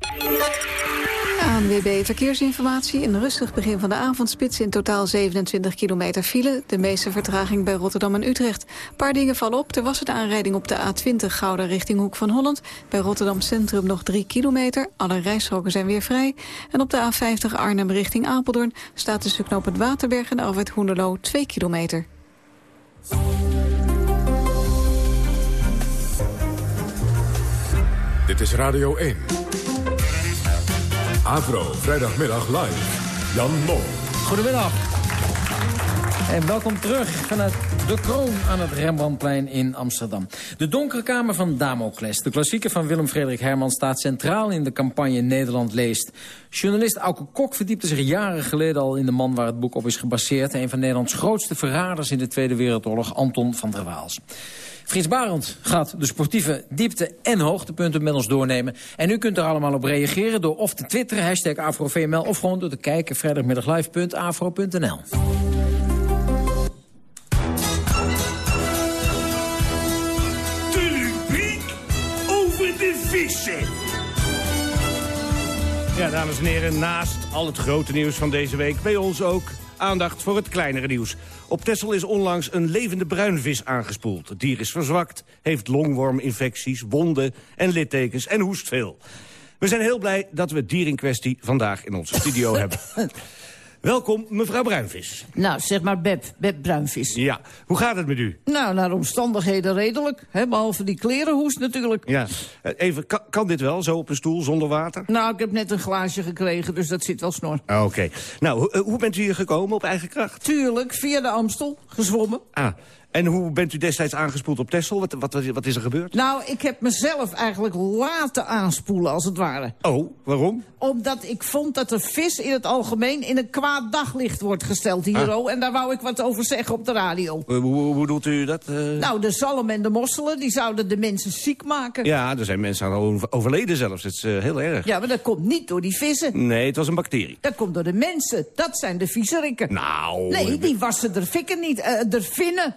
ANWB Verkeersinformatie. Een rustig begin van de avondspits. In totaal 27 kilometer file. De meeste vertraging bij Rotterdam en Utrecht. Een paar dingen vallen op. Er was een aanrijding op de A20 Gouda richting Hoek van Holland. Bij Rotterdam Centrum nog 3 kilometer. Alle rijstroken zijn weer vrij. En op de A50 Arnhem richting Apeldoorn... staat tussen het Waterberg en Alfred Hoenderloo 2 kilometer. Dit is Radio 1. Avro, vrijdagmiddag live. Jan Mol. Goedemiddag. En welkom terug vanuit de kroon aan het Rembrandtplein in Amsterdam. De donkere kamer van Damocles, de klassieker van Willem-Frederik Herman... staat centraal in de campagne Nederland leest. Journalist Auke Kok verdiepte zich jaren geleden al in de man waar het boek op is gebaseerd. Een van Nederlands grootste verraders in de Tweede Wereldoorlog, Anton van der Waals. Frits Barend gaat de sportieve diepte en hoogtepunten met ons doornemen. En u kunt er allemaal op reageren door of te twitteren, hashtag AfroVML... of gewoon door te kijken vrijdagmiddaglive.afro.nl. Ja, dames en heren, naast al het grote nieuws van deze week... bij ons ook aandacht voor het kleinere nieuws. Op Texel is onlangs een levende bruinvis aangespoeld. Het dier is verzwakt, heeft longworminfecties, wonden en littekens en hoest veel. We zijn heel blij dat we het dier in kwestie vandaag in onze studio hebben. Welkom, mevrouw Bruinvis. Nou, zeg maar Beb, Beb Bruinvis. Ja, hoe gaat het met u? Nou, naar omstandigheden redelijk. Hè, behalve die klerenhoest natuurlijk. Ja, eh, even, kan, kan dit wel, zo op een stoel zonder water? Nou, ik heb net een glaasje gekregen, dus dat zit wel snor. Ah, Oké. Nou, ho- eh, hoe bent u hier gekomen op eigen kracht? Tuurlijk, via de Amstel, gezwommen. Ah, En hoe bent u destijds aangespoeld op Texel? Wat, wat, wat, is er gebeurd? Nou, ik heb mezelf eigenlijk laten aanspoelen, als het ware. Oh, waarom? Omdat ik vond dat de vis in het algemeen in een kwaad daglicht wordt gesteld hier. Ah. En daar wou ik wat over zeggen op de radio. Eh, hoe, hoe bedoelt u dat? eh? Nou, de zalm en de mosselen, die zouden de mensen ziek maken. Ja, er zijn mensen aan over- overleden zelfs. Het is eh, heel erg. Ja, maar dat komt niet door die vissen. Nee, het was een bacterie. Dat komt door de mensen. Dat zijn de viezerikken. Nou... Nee, die wassen de fikken niet. de vinnen,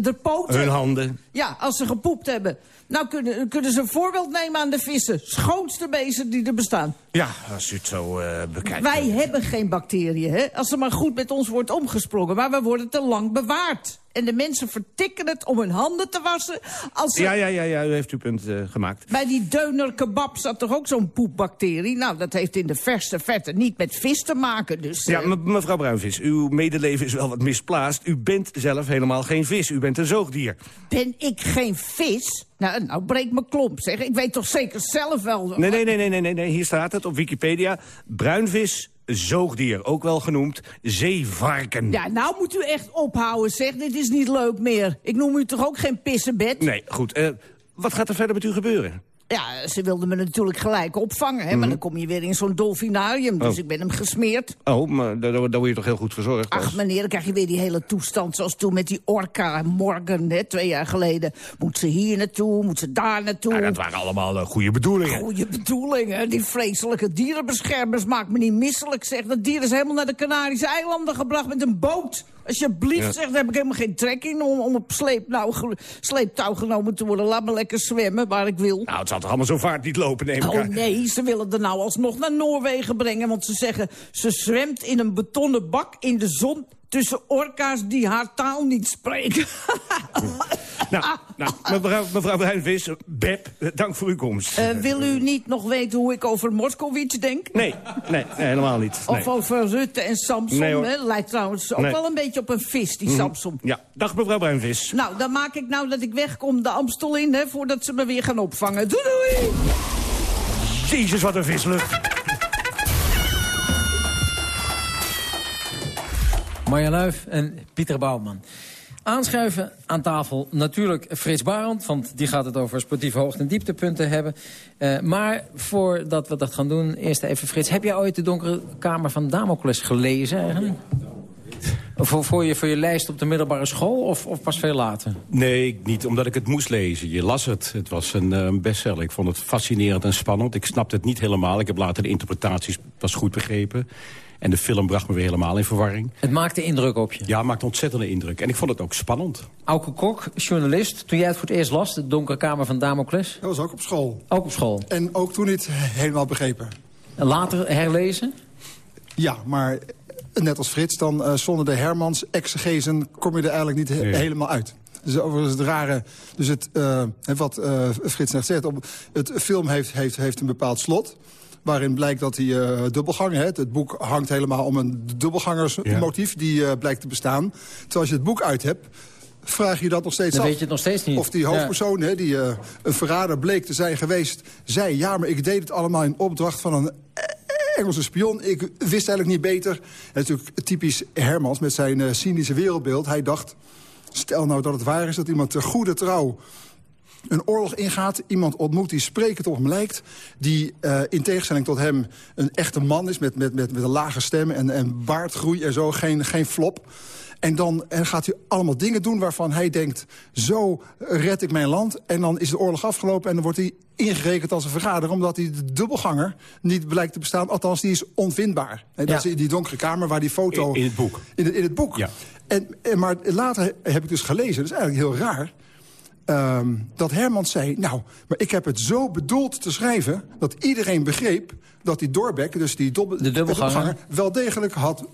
de poten. Hun handen. Ja, als ze gepoept hebben. Nou kunnen, kunnen ze een voorbeeld nemen aan de vissen. Schoonste beesten die er bestaan. Ja, als u het zo eh, bekijkt. Wij hebben geen bacteriën, hè? Als er maar goed met ons wordt omgesprongen. Maar we worden te lang bewaard. En de mensen vertikken het om hun handen te wassen. Als ze... Ja, ja, ja, ja, u heeft uw punt eh, gemaakt. Bij die deuner kebab zat toch ook zo'n poepbacterie? Nou, dat heeft in de verste verte niet met vis te maken. Dus, Ja, eh, me- mevrouw Bruinvis, uw medeleven is wel wat misplaatst. U bent zelf helemaal geen vis. U bent een zoogdier. Ben ik geen vis? Nou, nou breek me klomp, zeg. Ik weet toch zeker zelf wel... Nee, nee, nee, nee, nee, nee. hier staat het op Wikipedia. Bruinvis, zoogdier, ook wel genoemd zeevarken. Ja, nou moet u echt ophouden, zeg. Dit is niet leuk meer. Ik noem u toch ook geen pissenbed? Nee, goed. eh, wat gaat er verder met u gebeuren? Ja, ze wilden me natuurlijk gelijk opvangen, hè. Maar dan kom je weer in zo'n dolfinarium. Dus Mhm. Oh. ik ben hem gesmeerd. Oh, maar daar, daar word je toch heel goed verzorgd? Ach, meneer, dan krijg je weer die hele toestand zoals toen met die orka Morgan, hè, twee jaar geleden. Moet ze hier naartoe, moet ze daar naartoe. Ja, dat waren allemaal eh, goede bedoelingen. Goeie bedoelingen. Die vreselijke dierenbeschermers maakt me niet misselijk, zeg. Dat dier is helemaal naar de Canarische eilanden gebracht met een boot. Alsjeblieft, Ja. zeg, daar heb ik helemaal geen trek in om, om op sleeptouw, ge- sleeptouw genomen te worden. Laat me lekker zwemmen waar ik wil. Nou, het zal toch allemaal zo vaart niet lopen, neem ik Oh aan. nee, ze willen er nou alsnog naar Noorwegen brengen. Want ze zeggen, ze zwemt in een betonnen bak in de zon... tussen orka's die haar taal niet spreken. Nou, nou mevrouw, mevrouw Bruinvis, Beb, eh, dank voor uw komst. Eh, wil u niet nog weten hoe ik over Moskowitz denk? Nee, nee, nee, helemaal niet. Nee. Of over Rutte en Samson. Nee, hè? Lijkt trouwens ook wel een beetje op een vis, die Mhm. Samson. Ja, dag mevrouw Bruinvis. Nou, dan maak ik nou dat ik wegkom de Amstel in, hè, voordat ze me weer gaan opvangen. Doei doei! Jezus, wat een vislucht. Marja Luif en Pieter Bouwman. Aanschuiven aan tafel natuurlijk Frits Barend, want die gaat het over sportieve hoogte- en dieptepunten hebben. Eh, maar voordat we dat gaan doen, eerst even Frits. Heb jij ooit de Donkere Kamer van Damocles gelezen eigenlijk? Voor, voor, je, voor je lijst op de middelbare school of, of pas veel later? Nee, niet omdat ik het moest lezen. Je las het. Het was een eh, bestseller. Ik vond het fascinerend en spannend. Ik snapte het niet helemaal. Ik heb later de interpretaties pas goed begrepen. En de film bracht me weer helemaal in verwarring. Het maakte indruk op je? Ja, het maakte ontzettende indruk. En ik vond het ook spannend. Auke Kok, journalist. Toen jij het voor het eerst las, de Donkere Kamer van Damocles. Dat was ook op school. Ook op school. En ook toen niet helemaal begrepen. En later herlezen? Ja, maar net als Frits, dan eh, zonder de Hermans exegezen kom je er eigenlijk niet he- Nee. helemaal uit. Dus overigens het rare, dus het, eh, wat eh, Frits net zegt, op, het film heeft, heeft, heeft een bepaald slot. Waarin blijkt dat hij eh dubbelgang, hè, het boek hangt helemaal om een dubbelgangersmotief, die eh, blijkt te bestaan. Terwijl als je het boek uit hebt, vraag je dat nog steeds Dan af. weet je het nog steeds niet. Of die Ja. hoofdpersoon, hè, die eh, een verrader bleek te zijn geweest... zei, ja, maar ik deed het allemaal in opdracht van een Engelse spion. Ik wist eigenlijk niet beter. En natuurlijk typisch Hermans met zijn eh, cynische wereldbeeld. Hij dacht, stel nou dat het waar is dat iemand ter goede trouw een oorlog ingaat, iemand ontmoet die sprekend op hem lijkt... die eh, in tegenstelling tot hem een echte man is met, met, met, met een lage stem en, en baardgroei en zo, geen, geen flop... En dan en gaat hij allemaal dingen doen waarvan hij denkt... zo red ik mijn land. En dan is de oorlog afgelopen en dan wordt hij ingerekend als een verrader... omdat hij de dubbelganger niet blijkt te bestaan. Althans, die is onvindbaar. En dat Ja. is in die donkere kamer waar die foto... In, in het boek. In het, in het boek. Ja. En, en, maar later heb ik dus gelezen, dat is eigenlijk heel raar... ehm, dat Herman zei, nou, maar ik heb het zo bedoeld te schrijven... dat iedereen begreep dat die Doorbeck, dus die dobbel- De dubbelganger. wel degelijk had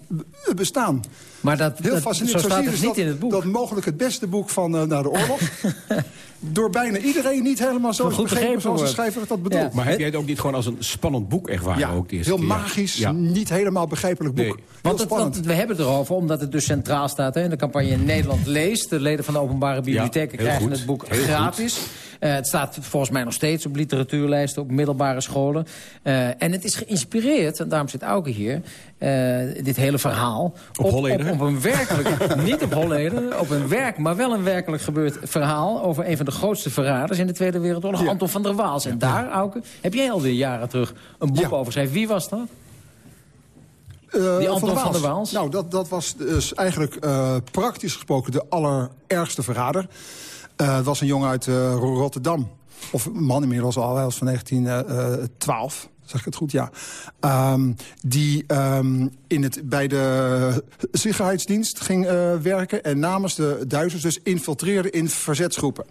bestaan. Maar dat, Heel dat, fascinerend. zo staat het dus niet dat, in het boek. Dat mogelijk het beste boek van eh, na de oorlog... door bijna iedereen niet helemaal zo begrepen begrepen zoals de schrijver dat bedoelt. Maar heb jij het ook niet gewoon als een spannend boek ervaren? Ja, ook de eerste heel keer? magisch, Ja. niet helemaal begrijpelijk boek. Nee. Want, het, want we hebben het erover, omdat het dus centraal staat hè, in de campagne in Nederland leest. De leden van de openbare bibliotheken krijgen goed. het boek Heel gratis. Eh, het staat volgens mij nog steeds op literatuurlijsten, op middelbare scholen. Eh, en het is geïnspireerd, en daarom zit Auke hier... eh, dit hele verhaal... Op? Op, op een werkelijk, niet op Holleder, op een werk, maar wel een werkelijk gebeurd verhaal... over een van de grootste verraders in de Tweede Wereldoorlog, Anton van der Waals. En daar, Auke, heb jij alweer jaren terug een boek over geschreven. Wie was dat? Die Anton van der Waals? Nou, dat, dat was dus eigenlijk praktisch gesproken de allerergste verrader. Eh, het was een jongen uit eh, Rotterdam. Of een man inmiddels al, hij was van 1912. Zeg ik het goed? Ja. Ehm, die ehm, in het, bij de Sicherheidsdienst ging eh, werken... en namens de Duitsers dus infiltreerde in verzetsgroepen.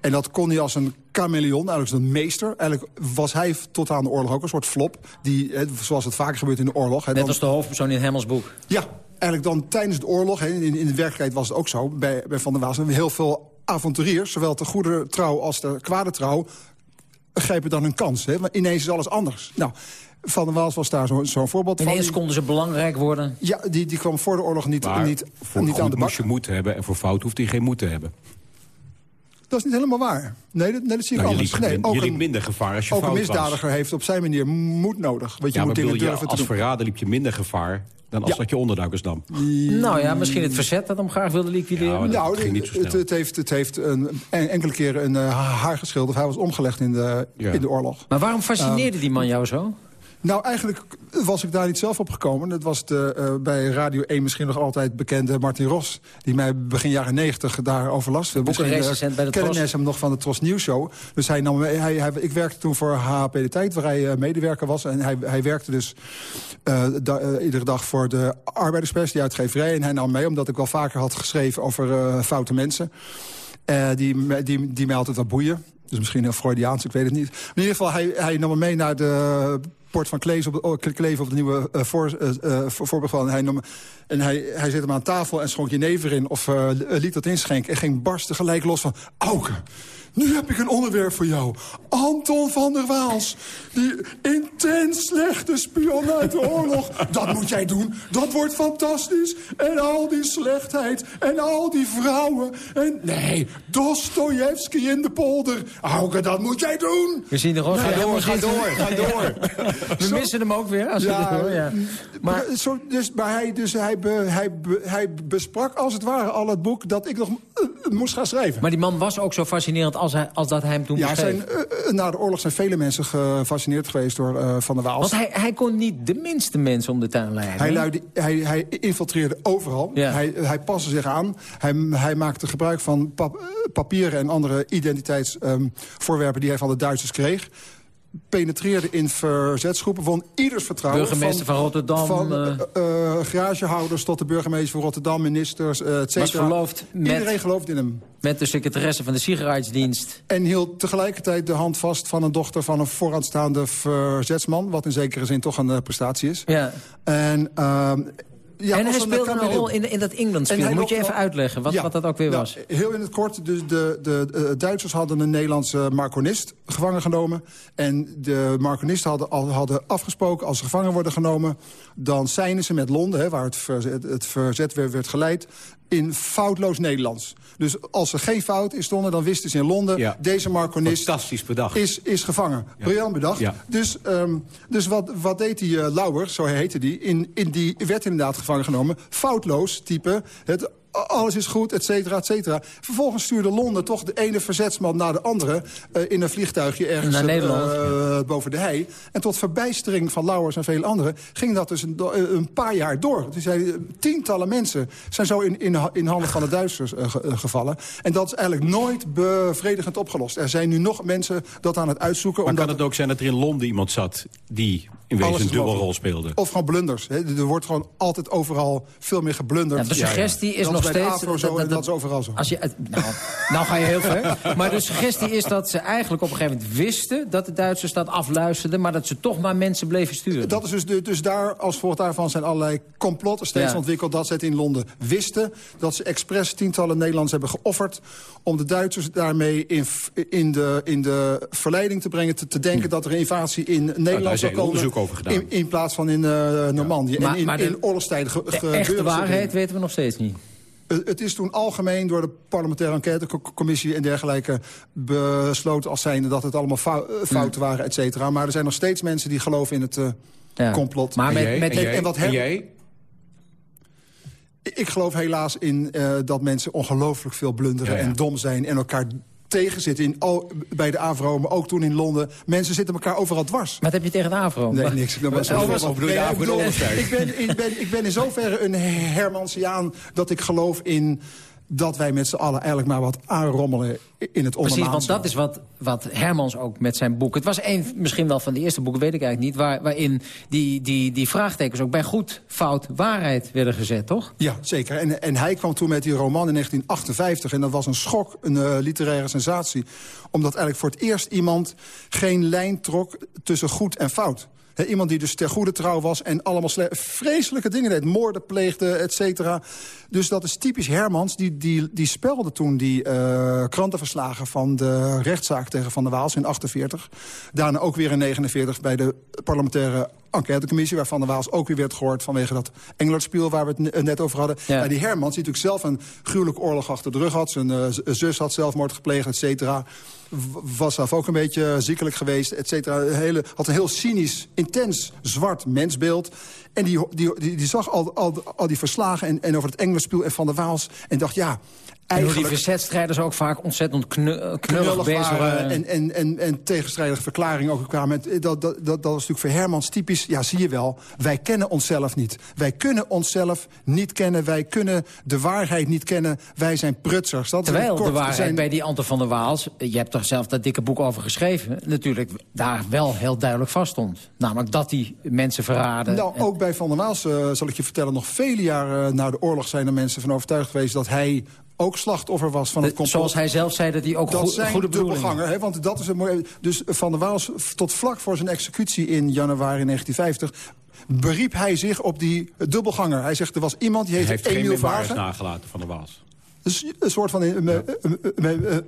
En dat kon hij als een chameleon, eigenlijk als een meester. Eigenlijk was hij tot aan de oorlog ook een soort flop. Die, zoals het vaker gebeurt in de oorlog. Net dan- als de hoofdpersoon in Hemmels boek. ja, eigenlijk dan tijdens de oorlog, in, in de werkelijkheid was het ook zo... bij, bij Van der Waals, heel veel avonturiers... zowel de goede trouw als de kwade trouw... grepen dan hun kans. Hè, maar ineens is alles anders. Nou, Van der Waals was daar zo- zo'n voorbeeld van. Ineens konden ze belangrijk worden. Ja, die, die kwam voor de oorlog niet, Maar niet, voor niet aan de bak. moest je moed hebben en voor fout hoeft hij geen moed te hebben. Dat is niet helemaal waar. Nee, dat, nee, dat zie ik Nou, je anders. liep, nee, ook je liep een- minder gevaar als je Ook een fout misdadiger was. heeft op zijn manier moed nodig. Want je ja, moet maar dingen bedoel je, durven te als doen. verrader liep je minder gevaar dan als Ja. dat je onderduikers nam. Nou ja, misschien het verzet dat hem graag wilde liquideren. Ja, Nou, ging niet zo snel. het, het heeft, het heeft een, en- enkele keren een uh, haar geschilderd. Hij was omgelegd in de, Ja. in de oorlog. Maar waarom fascineerde Ehm, die man jou zo? Nou, eigenlijk was ik daar niet zelf op gekomen. Dat was de, eh, bij Radio 1 misschien nog altijd bekende Martin Ros... die mij begin jaren 90 daarover las. Misschien, Boekenrecensent bij de kennen hem nog van de Tros Nieuws Show. Dus hij nam, me- hij, hij, ik werkte toen voor HP De Tijd, waar hij eh, medewerker was. En hij, hij werkte dus eh, da- iedere dag voor de arbeiderspers, die uitgeverij. En hij nam mee, omdat ik wel vaker had geschreven over foute mensen. Die, die, die mij altijd wat boeien. Dus misschien heel Freudiaans, ik weet het niet. Maar in ieder geval, hij, hij nam me mee naar de port van Kleef op, oh, Kleef op de nieuwe eh, voor, eh, eh, voorbeeld. En, hij, nam, en hij, hij zette me aan tafel en schonk jenever in of liet dat inschenken. En ging barsten gelijk los van... Auke, nu heb ik een onderwerp voor jou. Anton van der Waals. Die intens slechte spion uit de oorlog. Dat moet jij doen. Dat wordt fantastisch. En al die slechtheid. En al die vrouwen. En nee, Dostojevski in de polder. Auke, dat moet jij doen. We zien de Ros Ga door, ga door, ga door. We Zo- missen hem ook weer. Als Ja. Maar, zo, dus, maar hij, dus hij, be- hij, be- hij besprak als het ware al het boek dat ik nog moest gaan schrijven. Maar die man was ook zo fascinerend als, hij, als dat hij hem toen ja, beschreef. zijn, eh, eh, na de oorlog zijn vele mensen gefascineerd geweest door eh, Van der Waals. Want hij, hij kon niet de minste mensen om de tuin leiden. Hij, luidde, hij, hij infiltreerde overal. Ja. Hij, hij paste zich aan. Hij, hij maakte gebruik van pap- papieren en andere identiteitsvoorwerpen... die hij van de Duitsers kreeg. Penetreerde in verzetsgroepen, won ieders vertrouwen. Burgemeester van Rotterdam, Van eh. eh, eh, garagehouders tot de burgemeester van Rotterdam, ministers, eh, et cetera. met- Iedereen geloofde in hem. Met de secretaresse van de Sicherheidsdienst. En hield tegelijkertijd de hand vast van een dochter van een vooraanstaande verzetsman. Wat in zekere zin toch een prestatie is. Ja. En, ehm, ja, en hij speelde een rol in, in dat England En spel. hij Moet je even uitleggen wat, Ja. wat dat ook weer Nou, was. Heel in het kort, dus de, de, de Duitsers hadden een Nederlandse marconist gevangen genomen. En de marconisten hadden, al, hadden afgesproken, als ze gevangen worden genomen... dan seinen ze met Londen, hè, waar het verzet, het verzet werd geleid... in foutloos Nederlands. Dus als er geen fout in stonden, dan wisten ze in Londen... Ja. deze marconist Fantastisch bedacht. is, is gevangen. Briljant bedacht. Ja. Dus, ehm, dus wat, wat deed die eh, Lauwer, zo heette die... In, in die werd inderdaad gevangen genomen. Foutloos type. Het, alles is goed, et cetera, et cetera. Vervolgens stuurde Londen toch de ene verzetsman naar de andere... eh, in een vliegtuigje ergens Naar eh, Nederland. boven de hei. En tot verbijstering van Lauwers en vele anderen... ging dat dus een, eh, een paar jaar door. Dus hij, tientallen mensen zijn zo in, in, in handen van de Duitsers ge- gevallen. En dat is eigenlijk nooit bevredigend opgelost. Er zijn nu nog mensen dat aan het uitzoeken. Maar omdat kan het ook zijn dat er in Londen iemand zat... die in wezen een dubbelrol speelde? Of gewoon blunders. hè. Er wordt gewoon altijd overal veel meer geblunderd. Ja, de suggestie is dat nog de en dat is overal zo. Als je, nou, nou ga je heel ver. Maar de suggestie is dat ze eigenlijk op een gegeven moment wisten... dat de Duitsers dat afluisterden... maar dat ze toch maar mensen bleven sturen. Dat is dus, de, dus daar, als gevolg daarvan zijn allerlei complotten steeds Ja. ontwikkeld... dat ze het in Londen wisten. Dat ze expres tientallen Nederlanders hebben geofferd... om de Duitsers daarmee in, in, de, in de verleiding te brengen... te, te denken dat er een invasie in daar Nederland zou komen... onderzoek over gedaan. In, in plaats van in eh Normandië. Maar- en in, maar de- in oorlogstijden ge, De gebeuren echte zulke waarheid weten we nog steeds niet. Eh, het is toen algemeen door de parlementaire enquêtecommissie en dergelijke besloten als zijnde dat het allemaal eh, fouten waren, et cetera. Maar er zijn nog steeds mensen die geloven in het uh, complot. Maar met, en, met, en, en wat en jij? Ik geloof helaas in uh, dat mensen ongelooflijk veel blunderen ja, ja. en dom zijn... en elkaar tegenzitten in, oh, bij de AVRO, maar ook toen in Londen. Mensen zitten elkaar overal dwars. Wat heb je tegen de AVRO? Nee, niks. Ik ben, oh, was, ik, ben, ik, ben, ik, ben, ik ben in zoverre een Hermansiaan dat ik geloof in dat wij met z'n allen eigenlijk maar wat aanrommelen in het Precies, want dat is wat, wat Hermans ook met zijn boek... Het was een, misschien wel van de eerste boeken, weet ik eigenlijk niet... Waar, waarin die, die, die vraagtekens ook bij goed, fout, waarheid werden gezet, toch? Ja, zeker. En, en hij kwam toen met die roman in 1958... en dat was een schok, een uh, literaire sensatie... omdat eigenlijk voor het eerst iemand geen lijn trok tussen goed en fout iemand die dus ter goede trouw was en allemaal vreselijke dingen deed. Moorden pleegde, et cetera. Dus dat is typisch Hermans. Die, die, die spelde toen die uh, krantenverslagen van de rechtszaak tegen Van der Waals in 48. Daarna ook weer in 49 bij de parlementaire enquêtecommissie... waar Van der Waals ook weer werd gehoord vanwege dat Engelandspiel... waar we het net over hadden. Ja. die Hermans, die natuurlijk zelf een gruwelijke oorlog achter de rug had... zijn uh, zus had zelfmoord gepleegd, et cetera... was zelf ook een beetje ziekelijk geweest, et cetera. Had een heel cynisch, intens, zwart mensbeeld. En die, die, die, zag al, al, al die verslagen en, en over het Engelandspiel en Van der Waals... en dacht, ja, en hoe die verzetstrijders ook vaak ontzettend knullig, knullig bezig waren. En, en, en, en tegenstrijdige verklaringen ook kwamen. Dat, dat, dat, dat is natuurlijk voor Hermans typisch. Ja, zie je wel, wij kennen onszelf niet. Wij kunnen onszelf niet kennen. Wij kunnen de waarheid niet kennen. Wij zijn prutsers. Dat Terwijl kort, de waarheid zijn... bij die Anton van der Waals... je hebt toch zelf dat dikke boek over geschreven... natuurlijk daar wel heel duidelijk vast stond. Namelijk dat die mensen verraden. Nou, ook bij Van der Waals, uh, zal ik je vertellen... nog vele jaren na de oorlog zijn er mensen van overtuigd geweest... dat hij ook slachtoffer was van het complot. Zoals hij zelf zei dat hij ook dat go goede dubbelganger. Hè, want dat is een mooie. Dus Van der Waals tot vlak voor zijn executie in januari 1950 beriep hij zich op die dubbelganger. Hij zegt, er was iemand die heeft, heeft Emiel Vagen... nagelaten van der Waals. Een soort van ja.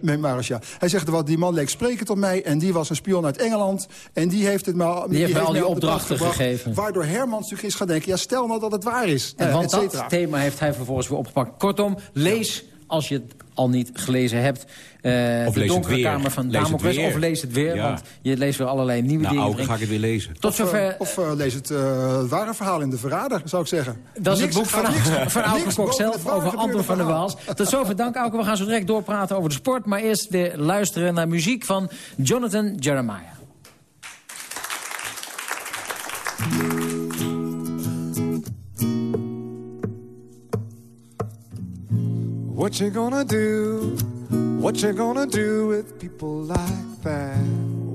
memoires, ja. Hij zegt, wat die man leek spreken tot mij... en die was een spion uit Engeland... en die heeft het me, die, heeft al die opdrachten gegeven. Waardoor Hermans natuurlijk is gaan denken... ja, stel nou dat het waar is. En uh, want dat thema heeft hij vervolgens weer opgepakt. Kortom, lees als je het al niet gelezen hebt. Uh, of de Donkere Kamer van Damocles. Of lees het weer, ja. want je leest weer allerlei nieuwe nou, dingen. Nou, ga ik het weer lezen. Tot of, zover... of uh, lees het uh, ware verhaal in de Verrader, zou ik zeggen. Dat is niks, het boek van, van Auke Kok zelf over Anton van der Waals. Tot zover dank, Auke. We gaan zo direct doorpraten over de sport. Maar eerst weer luisteren naar muziek van Jonathan Jeremiah. What you gonna do? What you gonna do with people like that?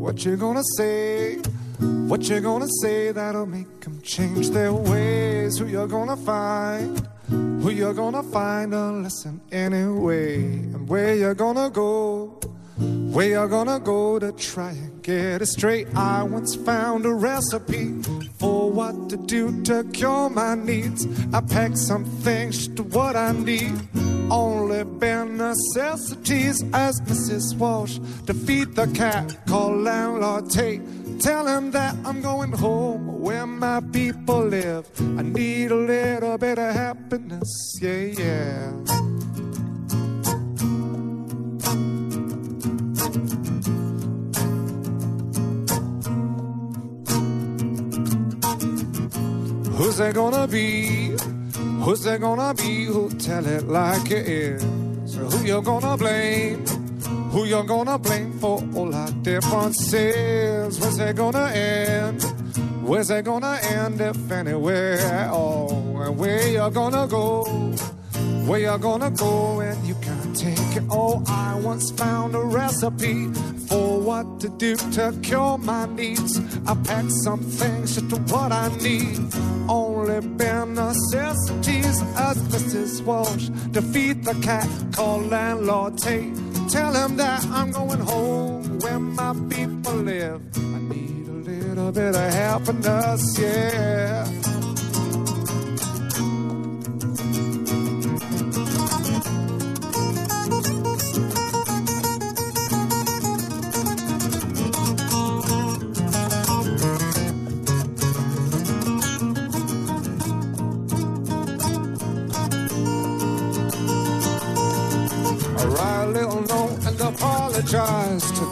What you gonna say? What you gonna say that'll make them change their ways? Who you gonna find? Who you gonna find a lesson anyway? And where you gonna go? Where you gonna go to try and get it straight? I once found a recipe for what to do to cure my needs. I packed some things to what I need. Only bare necessities as Mrs. Walsh to feed the cat. Call landlord Tate. Tell him that I'm going home where my people live. I need a little bit of happiness, yeah, yeah. Who's there gonna be? Who's there gonna be who'll tell it like it is? Who you gonna blame? Who you gonna blame for all our differences? Where's it gonna end? Where's it gonna end if anywhere at all? And where you gonna go? Where you gonna go when you can't take it all? I once found a recipe for what to do to cure my needs. I packed some things just to what I need. Only bare necessities as Mrs. Walsh feed the cat. Call landlord Tate. Tell him that I'm going home where my people live. I need a little bit of happiness, yeah.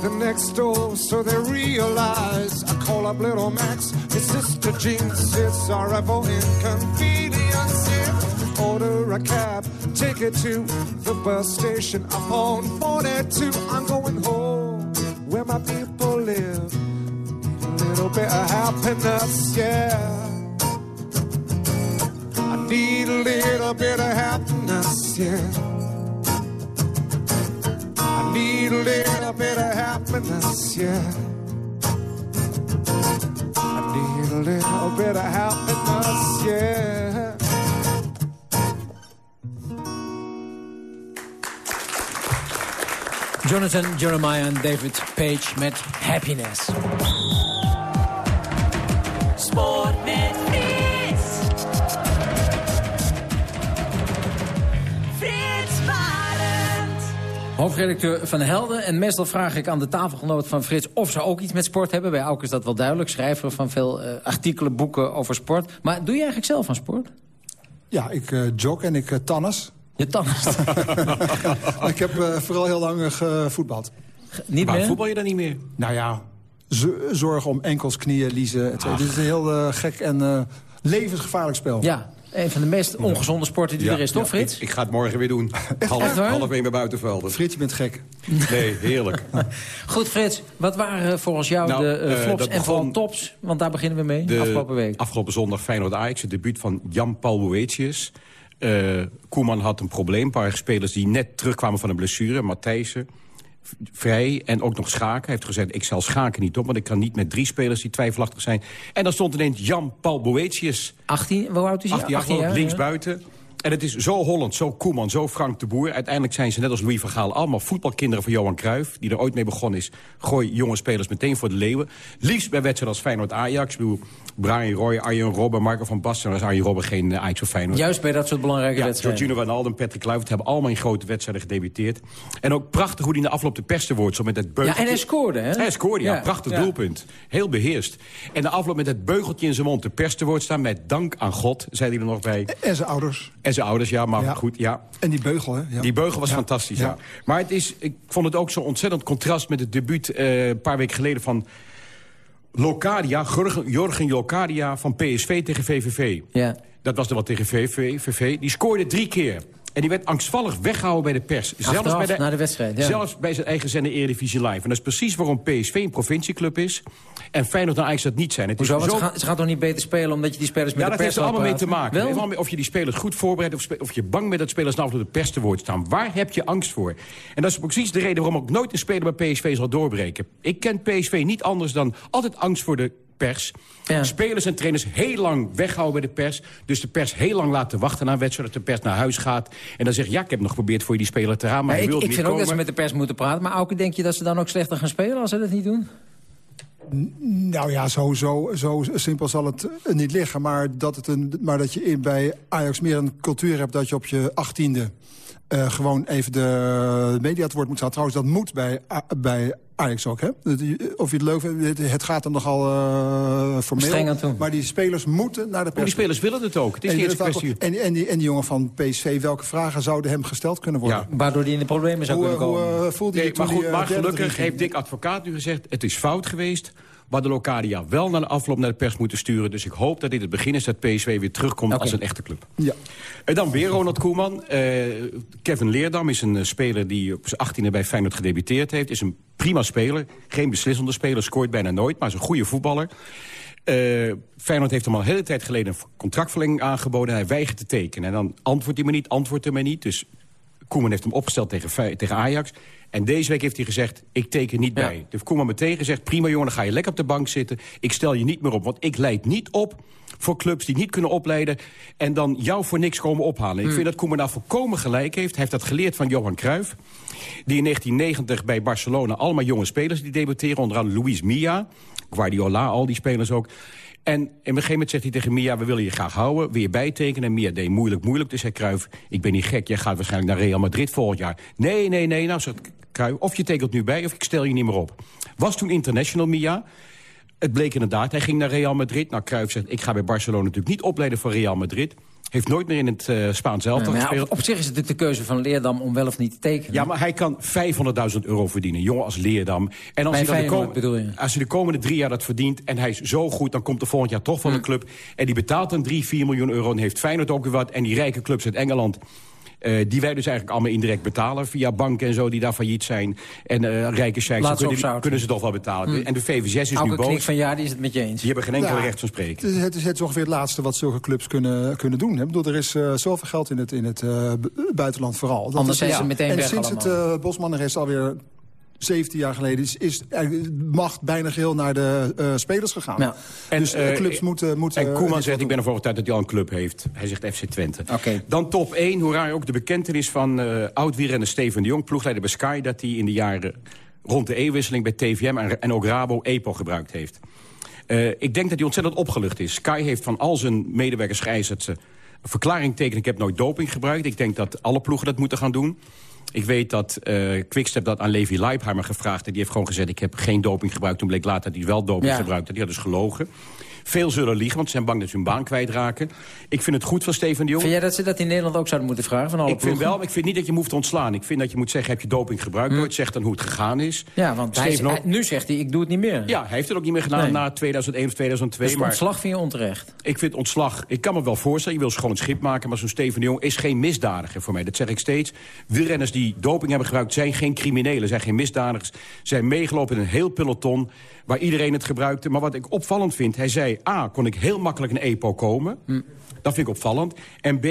The next door so they realize. I call up little Max, his sister Jean sits sorry for inconvenience. Order a cab, take it to the bus station. I'm on 42, I'm going home where my people live. A little bit of happiness, yeah. I need a little bit of happiness, yeah. Need a little bit of happiness, yeah. I need a little bit of happiness, yeah. Jonathan Jeremiah en David Page met Happiness. Hoofdredacteur van Helden. En meestal vraag ik aan de tafelgenoot van Frits... of ze ook iets met sport hebben. Bij Auke is dat wel duidelijk. Schrijver van veel eh, artikelen, boeken over sport. Maar doe je eigenlijk zelf aan sport? Ja, ik eh, jog en ik uh, tannis. Je tannis? Ik heb eh, vooral heel lang eh, gevoetbald. Niet meer? voetbal je dan niet meer? Nou ja, zorgen om enkels, knieën, liezen. et cetera. Dit is een heel gek en eh, levensgevaarlijk spel. Ja, een van de meest ongezonde sporten die er is, toch Frits? Ik, ik ga het morgen weer doen. Half, half één bij buitenvelden. Frits, je bent gek. Nee, heerlijk. Goed Frits, wat waren volgens jou Nou, de eh, eh, flops en vooral tops? Want daar beginnen we mee, De afgelopen week. Afgelopen zondag Feyenoord-Ajax, het debuut van Jan-Paul Boetius. Eh Koeman had een probleem. Een paar spelers die net terugkwamen van een blessure. Matthijssen, v- Vrij en ook nog Schaken. Hij heeft gezegd, ik zal Schaken niet op... want ik kan niet met drie spelers die twijfelachtig zijn. En dan stond ineens Jan-Paul Boetius. 18, hoe oud is hij? 18 jaar, 18 jaar, links ja. En het is zo Holland, zo Koeman, zo Frank de Boer. Uiteindelijk zijn ze net als Louis van Gaal allemaal voetbalkinderen van Johan Cruijff. Die er ooit mee begonnen is. Gooi jonge spelers meteen voor de leeuwen. Liefst bij wedstrijden als Feyenoord-Ajax. Ik bedoel, Brian Roy, Arjen Robben, Marco van Basten. Dan is Arjen Robben geen eh, Ajax of Feyenoord. Juist bij dat soort belangrijke Ja, wedstrijden. Georgino Wijnaldum, Patrick Kluivert hebben allemaal in grote wedstrijden gedebuteerd. En ook prachtig hoe hij in de afloop de pers te woord zo met het Ja, beugeltje. en hij scoorde, hè? Hij scoorde, ja. Ja, Prachtig ja. doelpunt. Heel beheerst. En de afloop met het beugeltje in zijn mond de pers te woord staan... met dank aan God, zei hij er nog bij. En zijn ouders. En zijn ouders, ja, maar Ja. goed, ja. En die beugel, hè? Ja. Die beugel was Ja. fantastisch, ja. Ja. Maar het is, ik vond het ook zo'n ontzettend contrast met het debuut... eh, een paar weken geleden van Locadia, Jorgen, Jorgen Locadia van PSV tegen VVV. Ja. Dat was er wat tegen VV, VV. Die scoorde drie keer. En die werd angstvallig weggehouden bij de pers. Achteraf, na de wedstrijd, ja. Zelfs bij zijn eigen zender Eredivisie Live. En dat is precies waarom PSV een provincieclub is. En Feyenoord en Ajax dat niet zijn. Het Hoezo? Zo- ze, gaan, ze gaan toch niet beter spelen omdat je die spelers met ja, de dat pers heeft er allemaal mee te maken. Wel? Of je die spelers goed voorbereidt... of, spe- of je bang bent dat spelers nou de pers te woord staan. Waar heb je angst voor? En dat is precies de reden waarom ook nooit een speler bij PSV zal doorbreken. Ik ken PSV niet anders dan altijd angst voor de pers. Spelers en trainers heel lang weghouden bij de pers. Dus de pers heel lang laten wachten na een wedstrijd... dat de pers naar huis gaat. En dan zegt, ja, ik heb nog geprobeerd voor je die speler te ramen... maar Ja, hij ik ik niet vind ook dat ze met de pers moeten praten. Maar Auke, denk je dat ze dan ook slechter gaan spelen als ze dat niet doen? Nou ja, zo, zo, zo simpel zal het eh, niet liggen. Maar dat, het een, maar dat je in, bij Ajax meer een cultuur hebt... dat je op je achttiende eh, gewoon even de media het woord moet staan. Trouwens, dat moet bij, A- bij Ajax ook. Hè? Of je het leuk vindt, het- gaat er nogal eh formeel. Streng aan toe. Maar die spelers moeten naar de pers. Maar die spelers willen het ook. Het is En, die- kwestie... en, en, die, en die jongen van PSV, welke vragen zouden hem gesteld kunnen worden? Waardoor die in de problemen zou Hoe, kunnen hoe komen. eh, voelde je Nee, toen maar goed, die, maar gelukkig heeft Dick Advocaat nu gezegd... het is fout geweest, waar de Locadia wel naar de afloop naar de pers moeten sturen. Dus ik hoop dat dit het begin is dat PSV weer terugkomt als een echte club. Ja. En dan weer Ronald Koeman. Eh, Kevin Leerdam is een eh, speler die op zijn 18e bij Feyenoord gedebuteerd heeft. Is een prima speler. Geen beslissende speler, scoort bijna nooit, maar is een goede voetballer. Eh, Feyenoord heeft hem al een hele tijd geleden een contractverlenging aangeboden. Hij weigert te tekenen. En dan antwoordt hij me niet, antwoordt hij me niet. Dus Koeman heeft hem opgesteld tegen, tegen Ajax. En deze week heeft hij gezegd, ik teken niet bij. Heeft Koeman meteen gezegd, prima jongen, dan ga je lekker op de bank zitten. Ik stel je niet meer op, want ik leid niet op voor clubs die niet kunnen opleiden... en dan jou voor niks komen ophalen. Ik vind dat Koeman daar volkomen gelijk heeft. Hij heeft dat geleerd van Johan Cruijff. Die in 1990 bij Barcelona allemaal jonge spelers die debuteren. Onder andere Luis Mia, Guardiola, al die spelers ook. En op een gegeven moment zegt hij tegen Mia, we willen je graag houden. Wil je bijtekenen? En Mia deed moeilijk, moeilijk. Dus zei Cruijff, ik ben niet gek, jij gaat waarschijnlijk naar Real Madrid volgend jaar. Nee, nee, nee, nou zegt Cruijff, of je tekent nu bij of ik stel je niet meer op. Was toen international Mia. Het bleek inderdaad, hij ging naar Real Madrid. Nou, Cruijff zegt, ik ga bij Barcelona natuurlijk niet opleiden voor Real Madrid. Heeft nooit meer in het uh, Spaans maar ja, gespeeld. op, op zich is het natuurlijk de keuze van Leerdam om wel of niet te tekenen. Ja, maar hij kan 500.000 euro verdienen. Jongen als Leerdam. En als Bij hij, dan de kom- als hij de komende drie jaar dat verdient... en hij is zo goed, dan komt er volgend jaar toch van Hm. een club... en die betaalt dan 3, 4 miljoen euro en heeft Feyenoord ook weer wat... en die rijke clubs uit Engeland... eh, die wij dus eigenlijk allemaal indirect betalen... via banken en zo die daar failliet zijn. En eh, rijke sheiks, kunnen, kunnen ze toch wel betalen. Hm. En de VVZ is Auke nu boos. van ja, die is het met je eens. Die hebben geen enkel Ja. recht van spreken. Het is, het is, het is ongeveer het laatste wat zulke clubs kunnen, kunnen doen. Hè. Ik bedoel, er is eh, zoveel geld in het, in het eh, bu- buitenland vooral. Dat Anders zijn ze meteen en weg sinds het uh, Bosmannenrecht alweer 17 jaar geleden... is, is de macht bijna geheel naar de eh, spelers gegaan. Ja. En, dus eh, eh, clubs moeten... moeten En Koeman zegt, ik ben ervoor overtuigd dat hij al een club heeft. Hij zegt FC Twente. Dan top 1, hoe raar ook de bekentenis van uh, oud-wielrenner Steven de Jong... ploegleider bij Sky, dat hij in de jaren rond de eeuwwisseling... bij TVM en, en ook Rabo EPO gebruikt heeft. Uh, ik denk dat hij ontzettend opgelucht is. Sky heeft van al zijn medewerkers geëist dat ze verklaring tekenen... ik heb nooit doping gebruikt. Ik denk dat alle ploegen dat moeten gaan doen. Ik weet dat uh, Quickstep dat aan Levi Leipheimer gevraagd... en die heeft gewoon gezegd, ik heb geen doping gebruikt. Toen bleek later dat hij wel doping Ja. gebruikt had. Die had dus gelogen. Veel zullen liegen, want ze zijn bang dat ze hun baan kwijtraken. Ik vind het goed van Steven de Jong. Vind jij dat ze dat in Nederland ook zouden moeten vragen van alle Ik vind wel, ik vind niet dat je hoeft te ontslaan. Ik vind dat je moet zeggen, heb je doping gebruikt? Nooit zeg dan hoe het gegaan is. Ja, want hij, hij- nu zegt hij, ik doe het niet meer. Ja, hij heeft het ook niet meer gedaan Nee. na 2001 of 2002. dus maar ontslag vind je onterecht. ik vind ontslag, ik kan me wel voorstellen, je wil gewoon een schip maken... maar zo'n Steven de Jong is geen misdadiger voor mij. Dat zeg ik steeds. Wielrenners die doping hebben gebruikt zijn geen criminelen, zijn geen misdadigers. Zijn meegelopen in een heel peloton waar iedereen het gebruikte. Maar wat ik opvallend vind, hij zei... A, kon ik heel makkelijk een EPO komen. Dat vind ik opvallend. En B,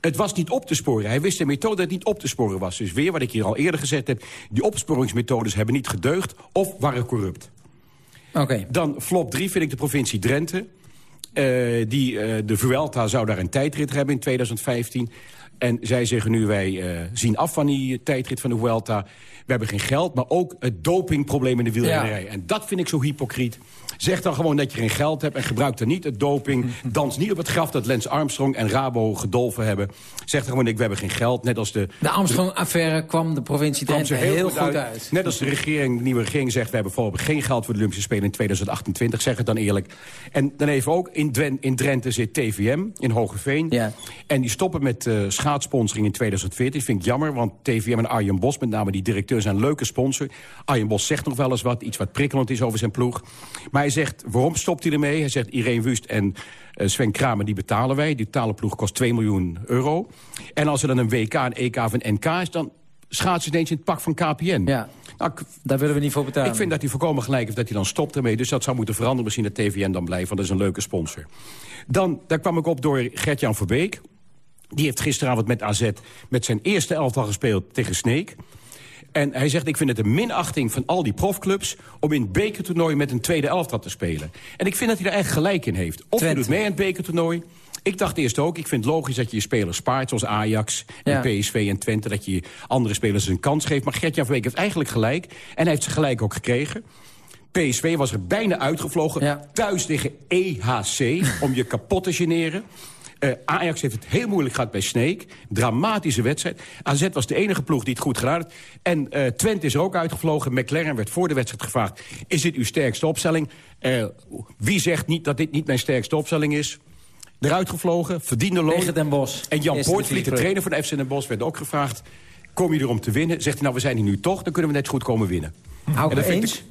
het was niet op te sporen. Hij wist de methode dat het niet op te sporen was. Dus weer wat ik hier al eerder gezegd heb... die opsporingsmethodes hebben niet gedeugd of waren corrupt. Oké. Dan flop 3 vind ik de provincie Drenthe. Eh, die, eh, de Vuelta zou daar een tijdrit hebben in 2015. En zij zeggen nu, wij eh, zien af van die tijdrit van de Vuelta. We hebben geen geld, maar ook het dopingprobleem in de wielrennerij. Ja. En dat vind ik zo hypocriet. Zeg dan gewoon dat je geen geld hebt en gebruik dan niet het doping. Dans niet op het graf dat Lance Armstrong en Rabo gedolven hebben. Zeg dan gewoon, ik, we hebben geen geld. Net als de, De Armstrong-affaire kwam de provincie kwam Drenthe ze heel, goed uit. Net als de regering, de nieuwe regering zegt... we hebben voorlopig geen geld voor de Olympische Spelen in 2028. Zeg het dan eerlijk. En dan even ook, in, Dwen, in Drenthe zit TVM, in Hogeveen. En die stoppen met eh schaatssponsoring in 2014. vind ik jammer, want TVM en Arjen Bos, met name die directeur... zijn leuke sponsor. Arjen Bos zegt nog wel eens wat, iets wat prikkelend is over zijn ploeg. Maar hij zegt, waarom stopt hij ermee? Hij zegt, Irene Wust en eh, Sven Kramer, die betalen wij. Die talenploeg kost 2 miljoen euro. En als er dan een WK, een EK of een NK is... dan schaatsen ze ineens in het pak van KPN. Ja, nou, ik, daar willen we niet voor betalen. ik vind dat hij voorkomen gelijk heeft dat hij dan stopt ermee. Dus dat zou moeten veranderen. Misschien dat TVN dan blijft, want dat is een leuke sponsor. Dan, daar kwam ik op door Gert-Jan Verbeek. Die heeft gisteravond met AZ met zijn eerste elftal gespeeld tegen Sneek. En hij zegt, ik vind het een minachting van al die profclubs... om in het bekertoernooi met een tweede elftal te spelen. En ik vind dat hij er echt gelijk in heeft. Of je doet mee aan het bekertoernooi... Ik dacht eerst ook, ik vind het logisch dat je je spelers spaart... zoals Ajax en Ja. PSV en Twente... dat je andere spelers een kans geeft. Maar Gert-Jan Verbeek heeft eigenlijk gelijk. En hij heeft ze gelijk ook gekregen. PSV was er bijna uitgevlogen. Thuis tegen EHC, om je kapot te generen. Eh, Ajax heeft het heel moeilijk gehad bij Sneek. Dramatische wedstrijd. AZ was de enige ploeg die het goed gedaan had. En Twente is er ook uitgevlogen. McLaren werd voor de wedstrijd gevraagd... is dit uw sterkste opstelling? Eh, wie zegt niet dat dit niet mijn sterkste opstelling is? Eruit gevlogen, verdiende loon. Den. En Jan Poortvliet, de trainer van de FC Den Bosch... werd ook gevraagd, kom je er om te winnen? Zegt hij, nou, we zijn hier nu toch, dan kunnen we net goed komen winnen. Hou ik eens?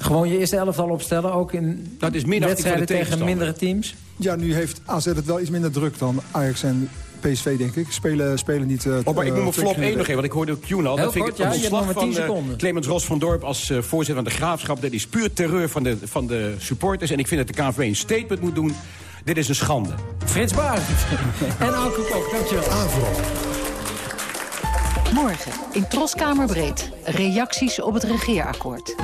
Gewoon je eerste elftal opstellen, ook in Dat is wedstrijden tegen mindere teams? Ja, nu heeft AZ het wel iets minder druk dan Ajax en PSV, denk ik. Spelen, spelen niet... eh, Oh, maar ik moet eh, mijn flop twee 1 nog even, want ik hoorde Kuhn al. Heel dat vind kort, ik het ja, je hebt nog ontslag maar 10 van eh, seconden. Clemens Ros van Dorp als voorzitter van de Graafschap. Dat is puur terreur van de, van de supporters. En ik vind dat de KNVB een statement moet doen. Dit is een schande. Frits Barend. en Auke Kok, dankjewel. Morgen in Troskamerbreed. Reacties op het regeerakkoord.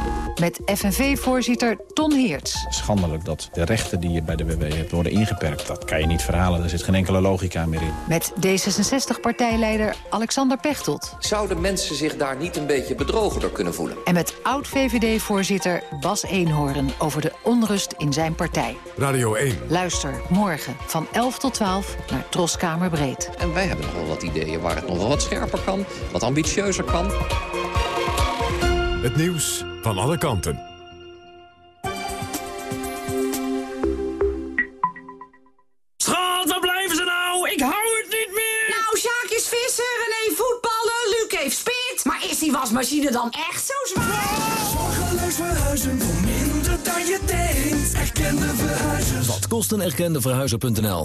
Met FNV-voorzitter Ton Heerts. Schandelijk dat de rechten die je bij de WW hebt worden ingeperkt. Dat kan je niet verhalen, er zit geen enkele logica meer in. Met D66-partijleider Alexander Pechtold. Zouden mensen zich daar niet een beetje bedrogen door kunnen voelen? En met oud-VVD-voorzitter Bas Eenhoorn over de onrust in zijn partij. Radio 1. Luister morgen van 11 tot 12 naar Troskamerbreed. En wij hebben nog wel wat ideeën waar het nog wel wat scherper kan, wat ambitieuzer kan. Het nieuws van alle kanten. Schat, waar blijven ze nou? Ik hou het niet meer! Nou, Sjaak is visser, René voetballen, Luc heeft spit. Maar is die wasmachine dan echt zo zwaar? Zorgeloos verhuizen voor minder dan je denkt. Erkende verhuizen. Wat kost een erkende verhuizer.nl?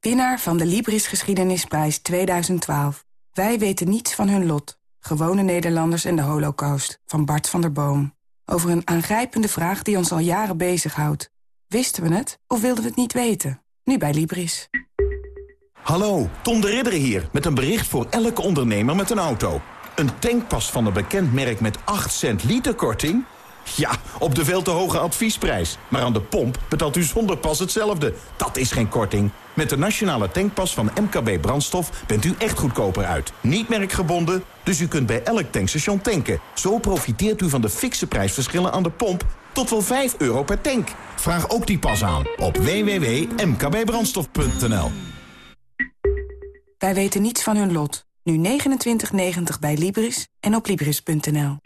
Winnaar van de Libris Geschiedenisprijs 2012. Wij weten niets van hun lot. Gewone Nederlanders en de holocaust. Van Bart van der Boom. Over een aangrijpende vraag die ons al jaren bezighoudt. Wisten we het of wilden we het niet weten? Nu bij Libris. Hallo, Tom de Ridder hier met een bericht voor elke ondernemer met een auto. Een tankpas van een bekend merk met 8 cent liter korting? Ja, op de veel te hoge adviesprijs. Maar aan de pomp betaalt u zonder pas hetzelfde. Dat is geen korting. Met de nationale tankpas van MKB Brandstof bent u echt goedkoper uit. Niet merkgebonden, dus u kunt bij elk tankstation tanken. Zo profiteert u van de fikse prijsverschillen aan de pomp tot wel 5 euro per tank. Vraag ook die pas aan op www.mkbbrandstof.nl Wij weten niets van hun lot. Nu 29,90 bij Libris en op Libris.nl.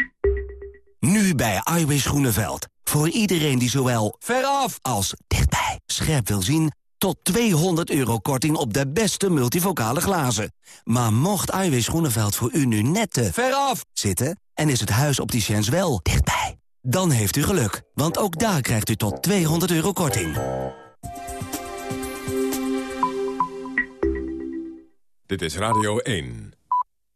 Nu bij Iwis Groeneveld. Voor iedereen die zowel veraf als dichtbij scherp wil zien... tot 200 euro korting op de beste multivocale glazen. Maar mocht Iwis Groeneveld voor u nu net te veraf zitten... en is het huis opticiens wel dichtbij... dan heeft u geluk, want ook daar krijgt u tot 200 euro korting. Dit is Radio 1.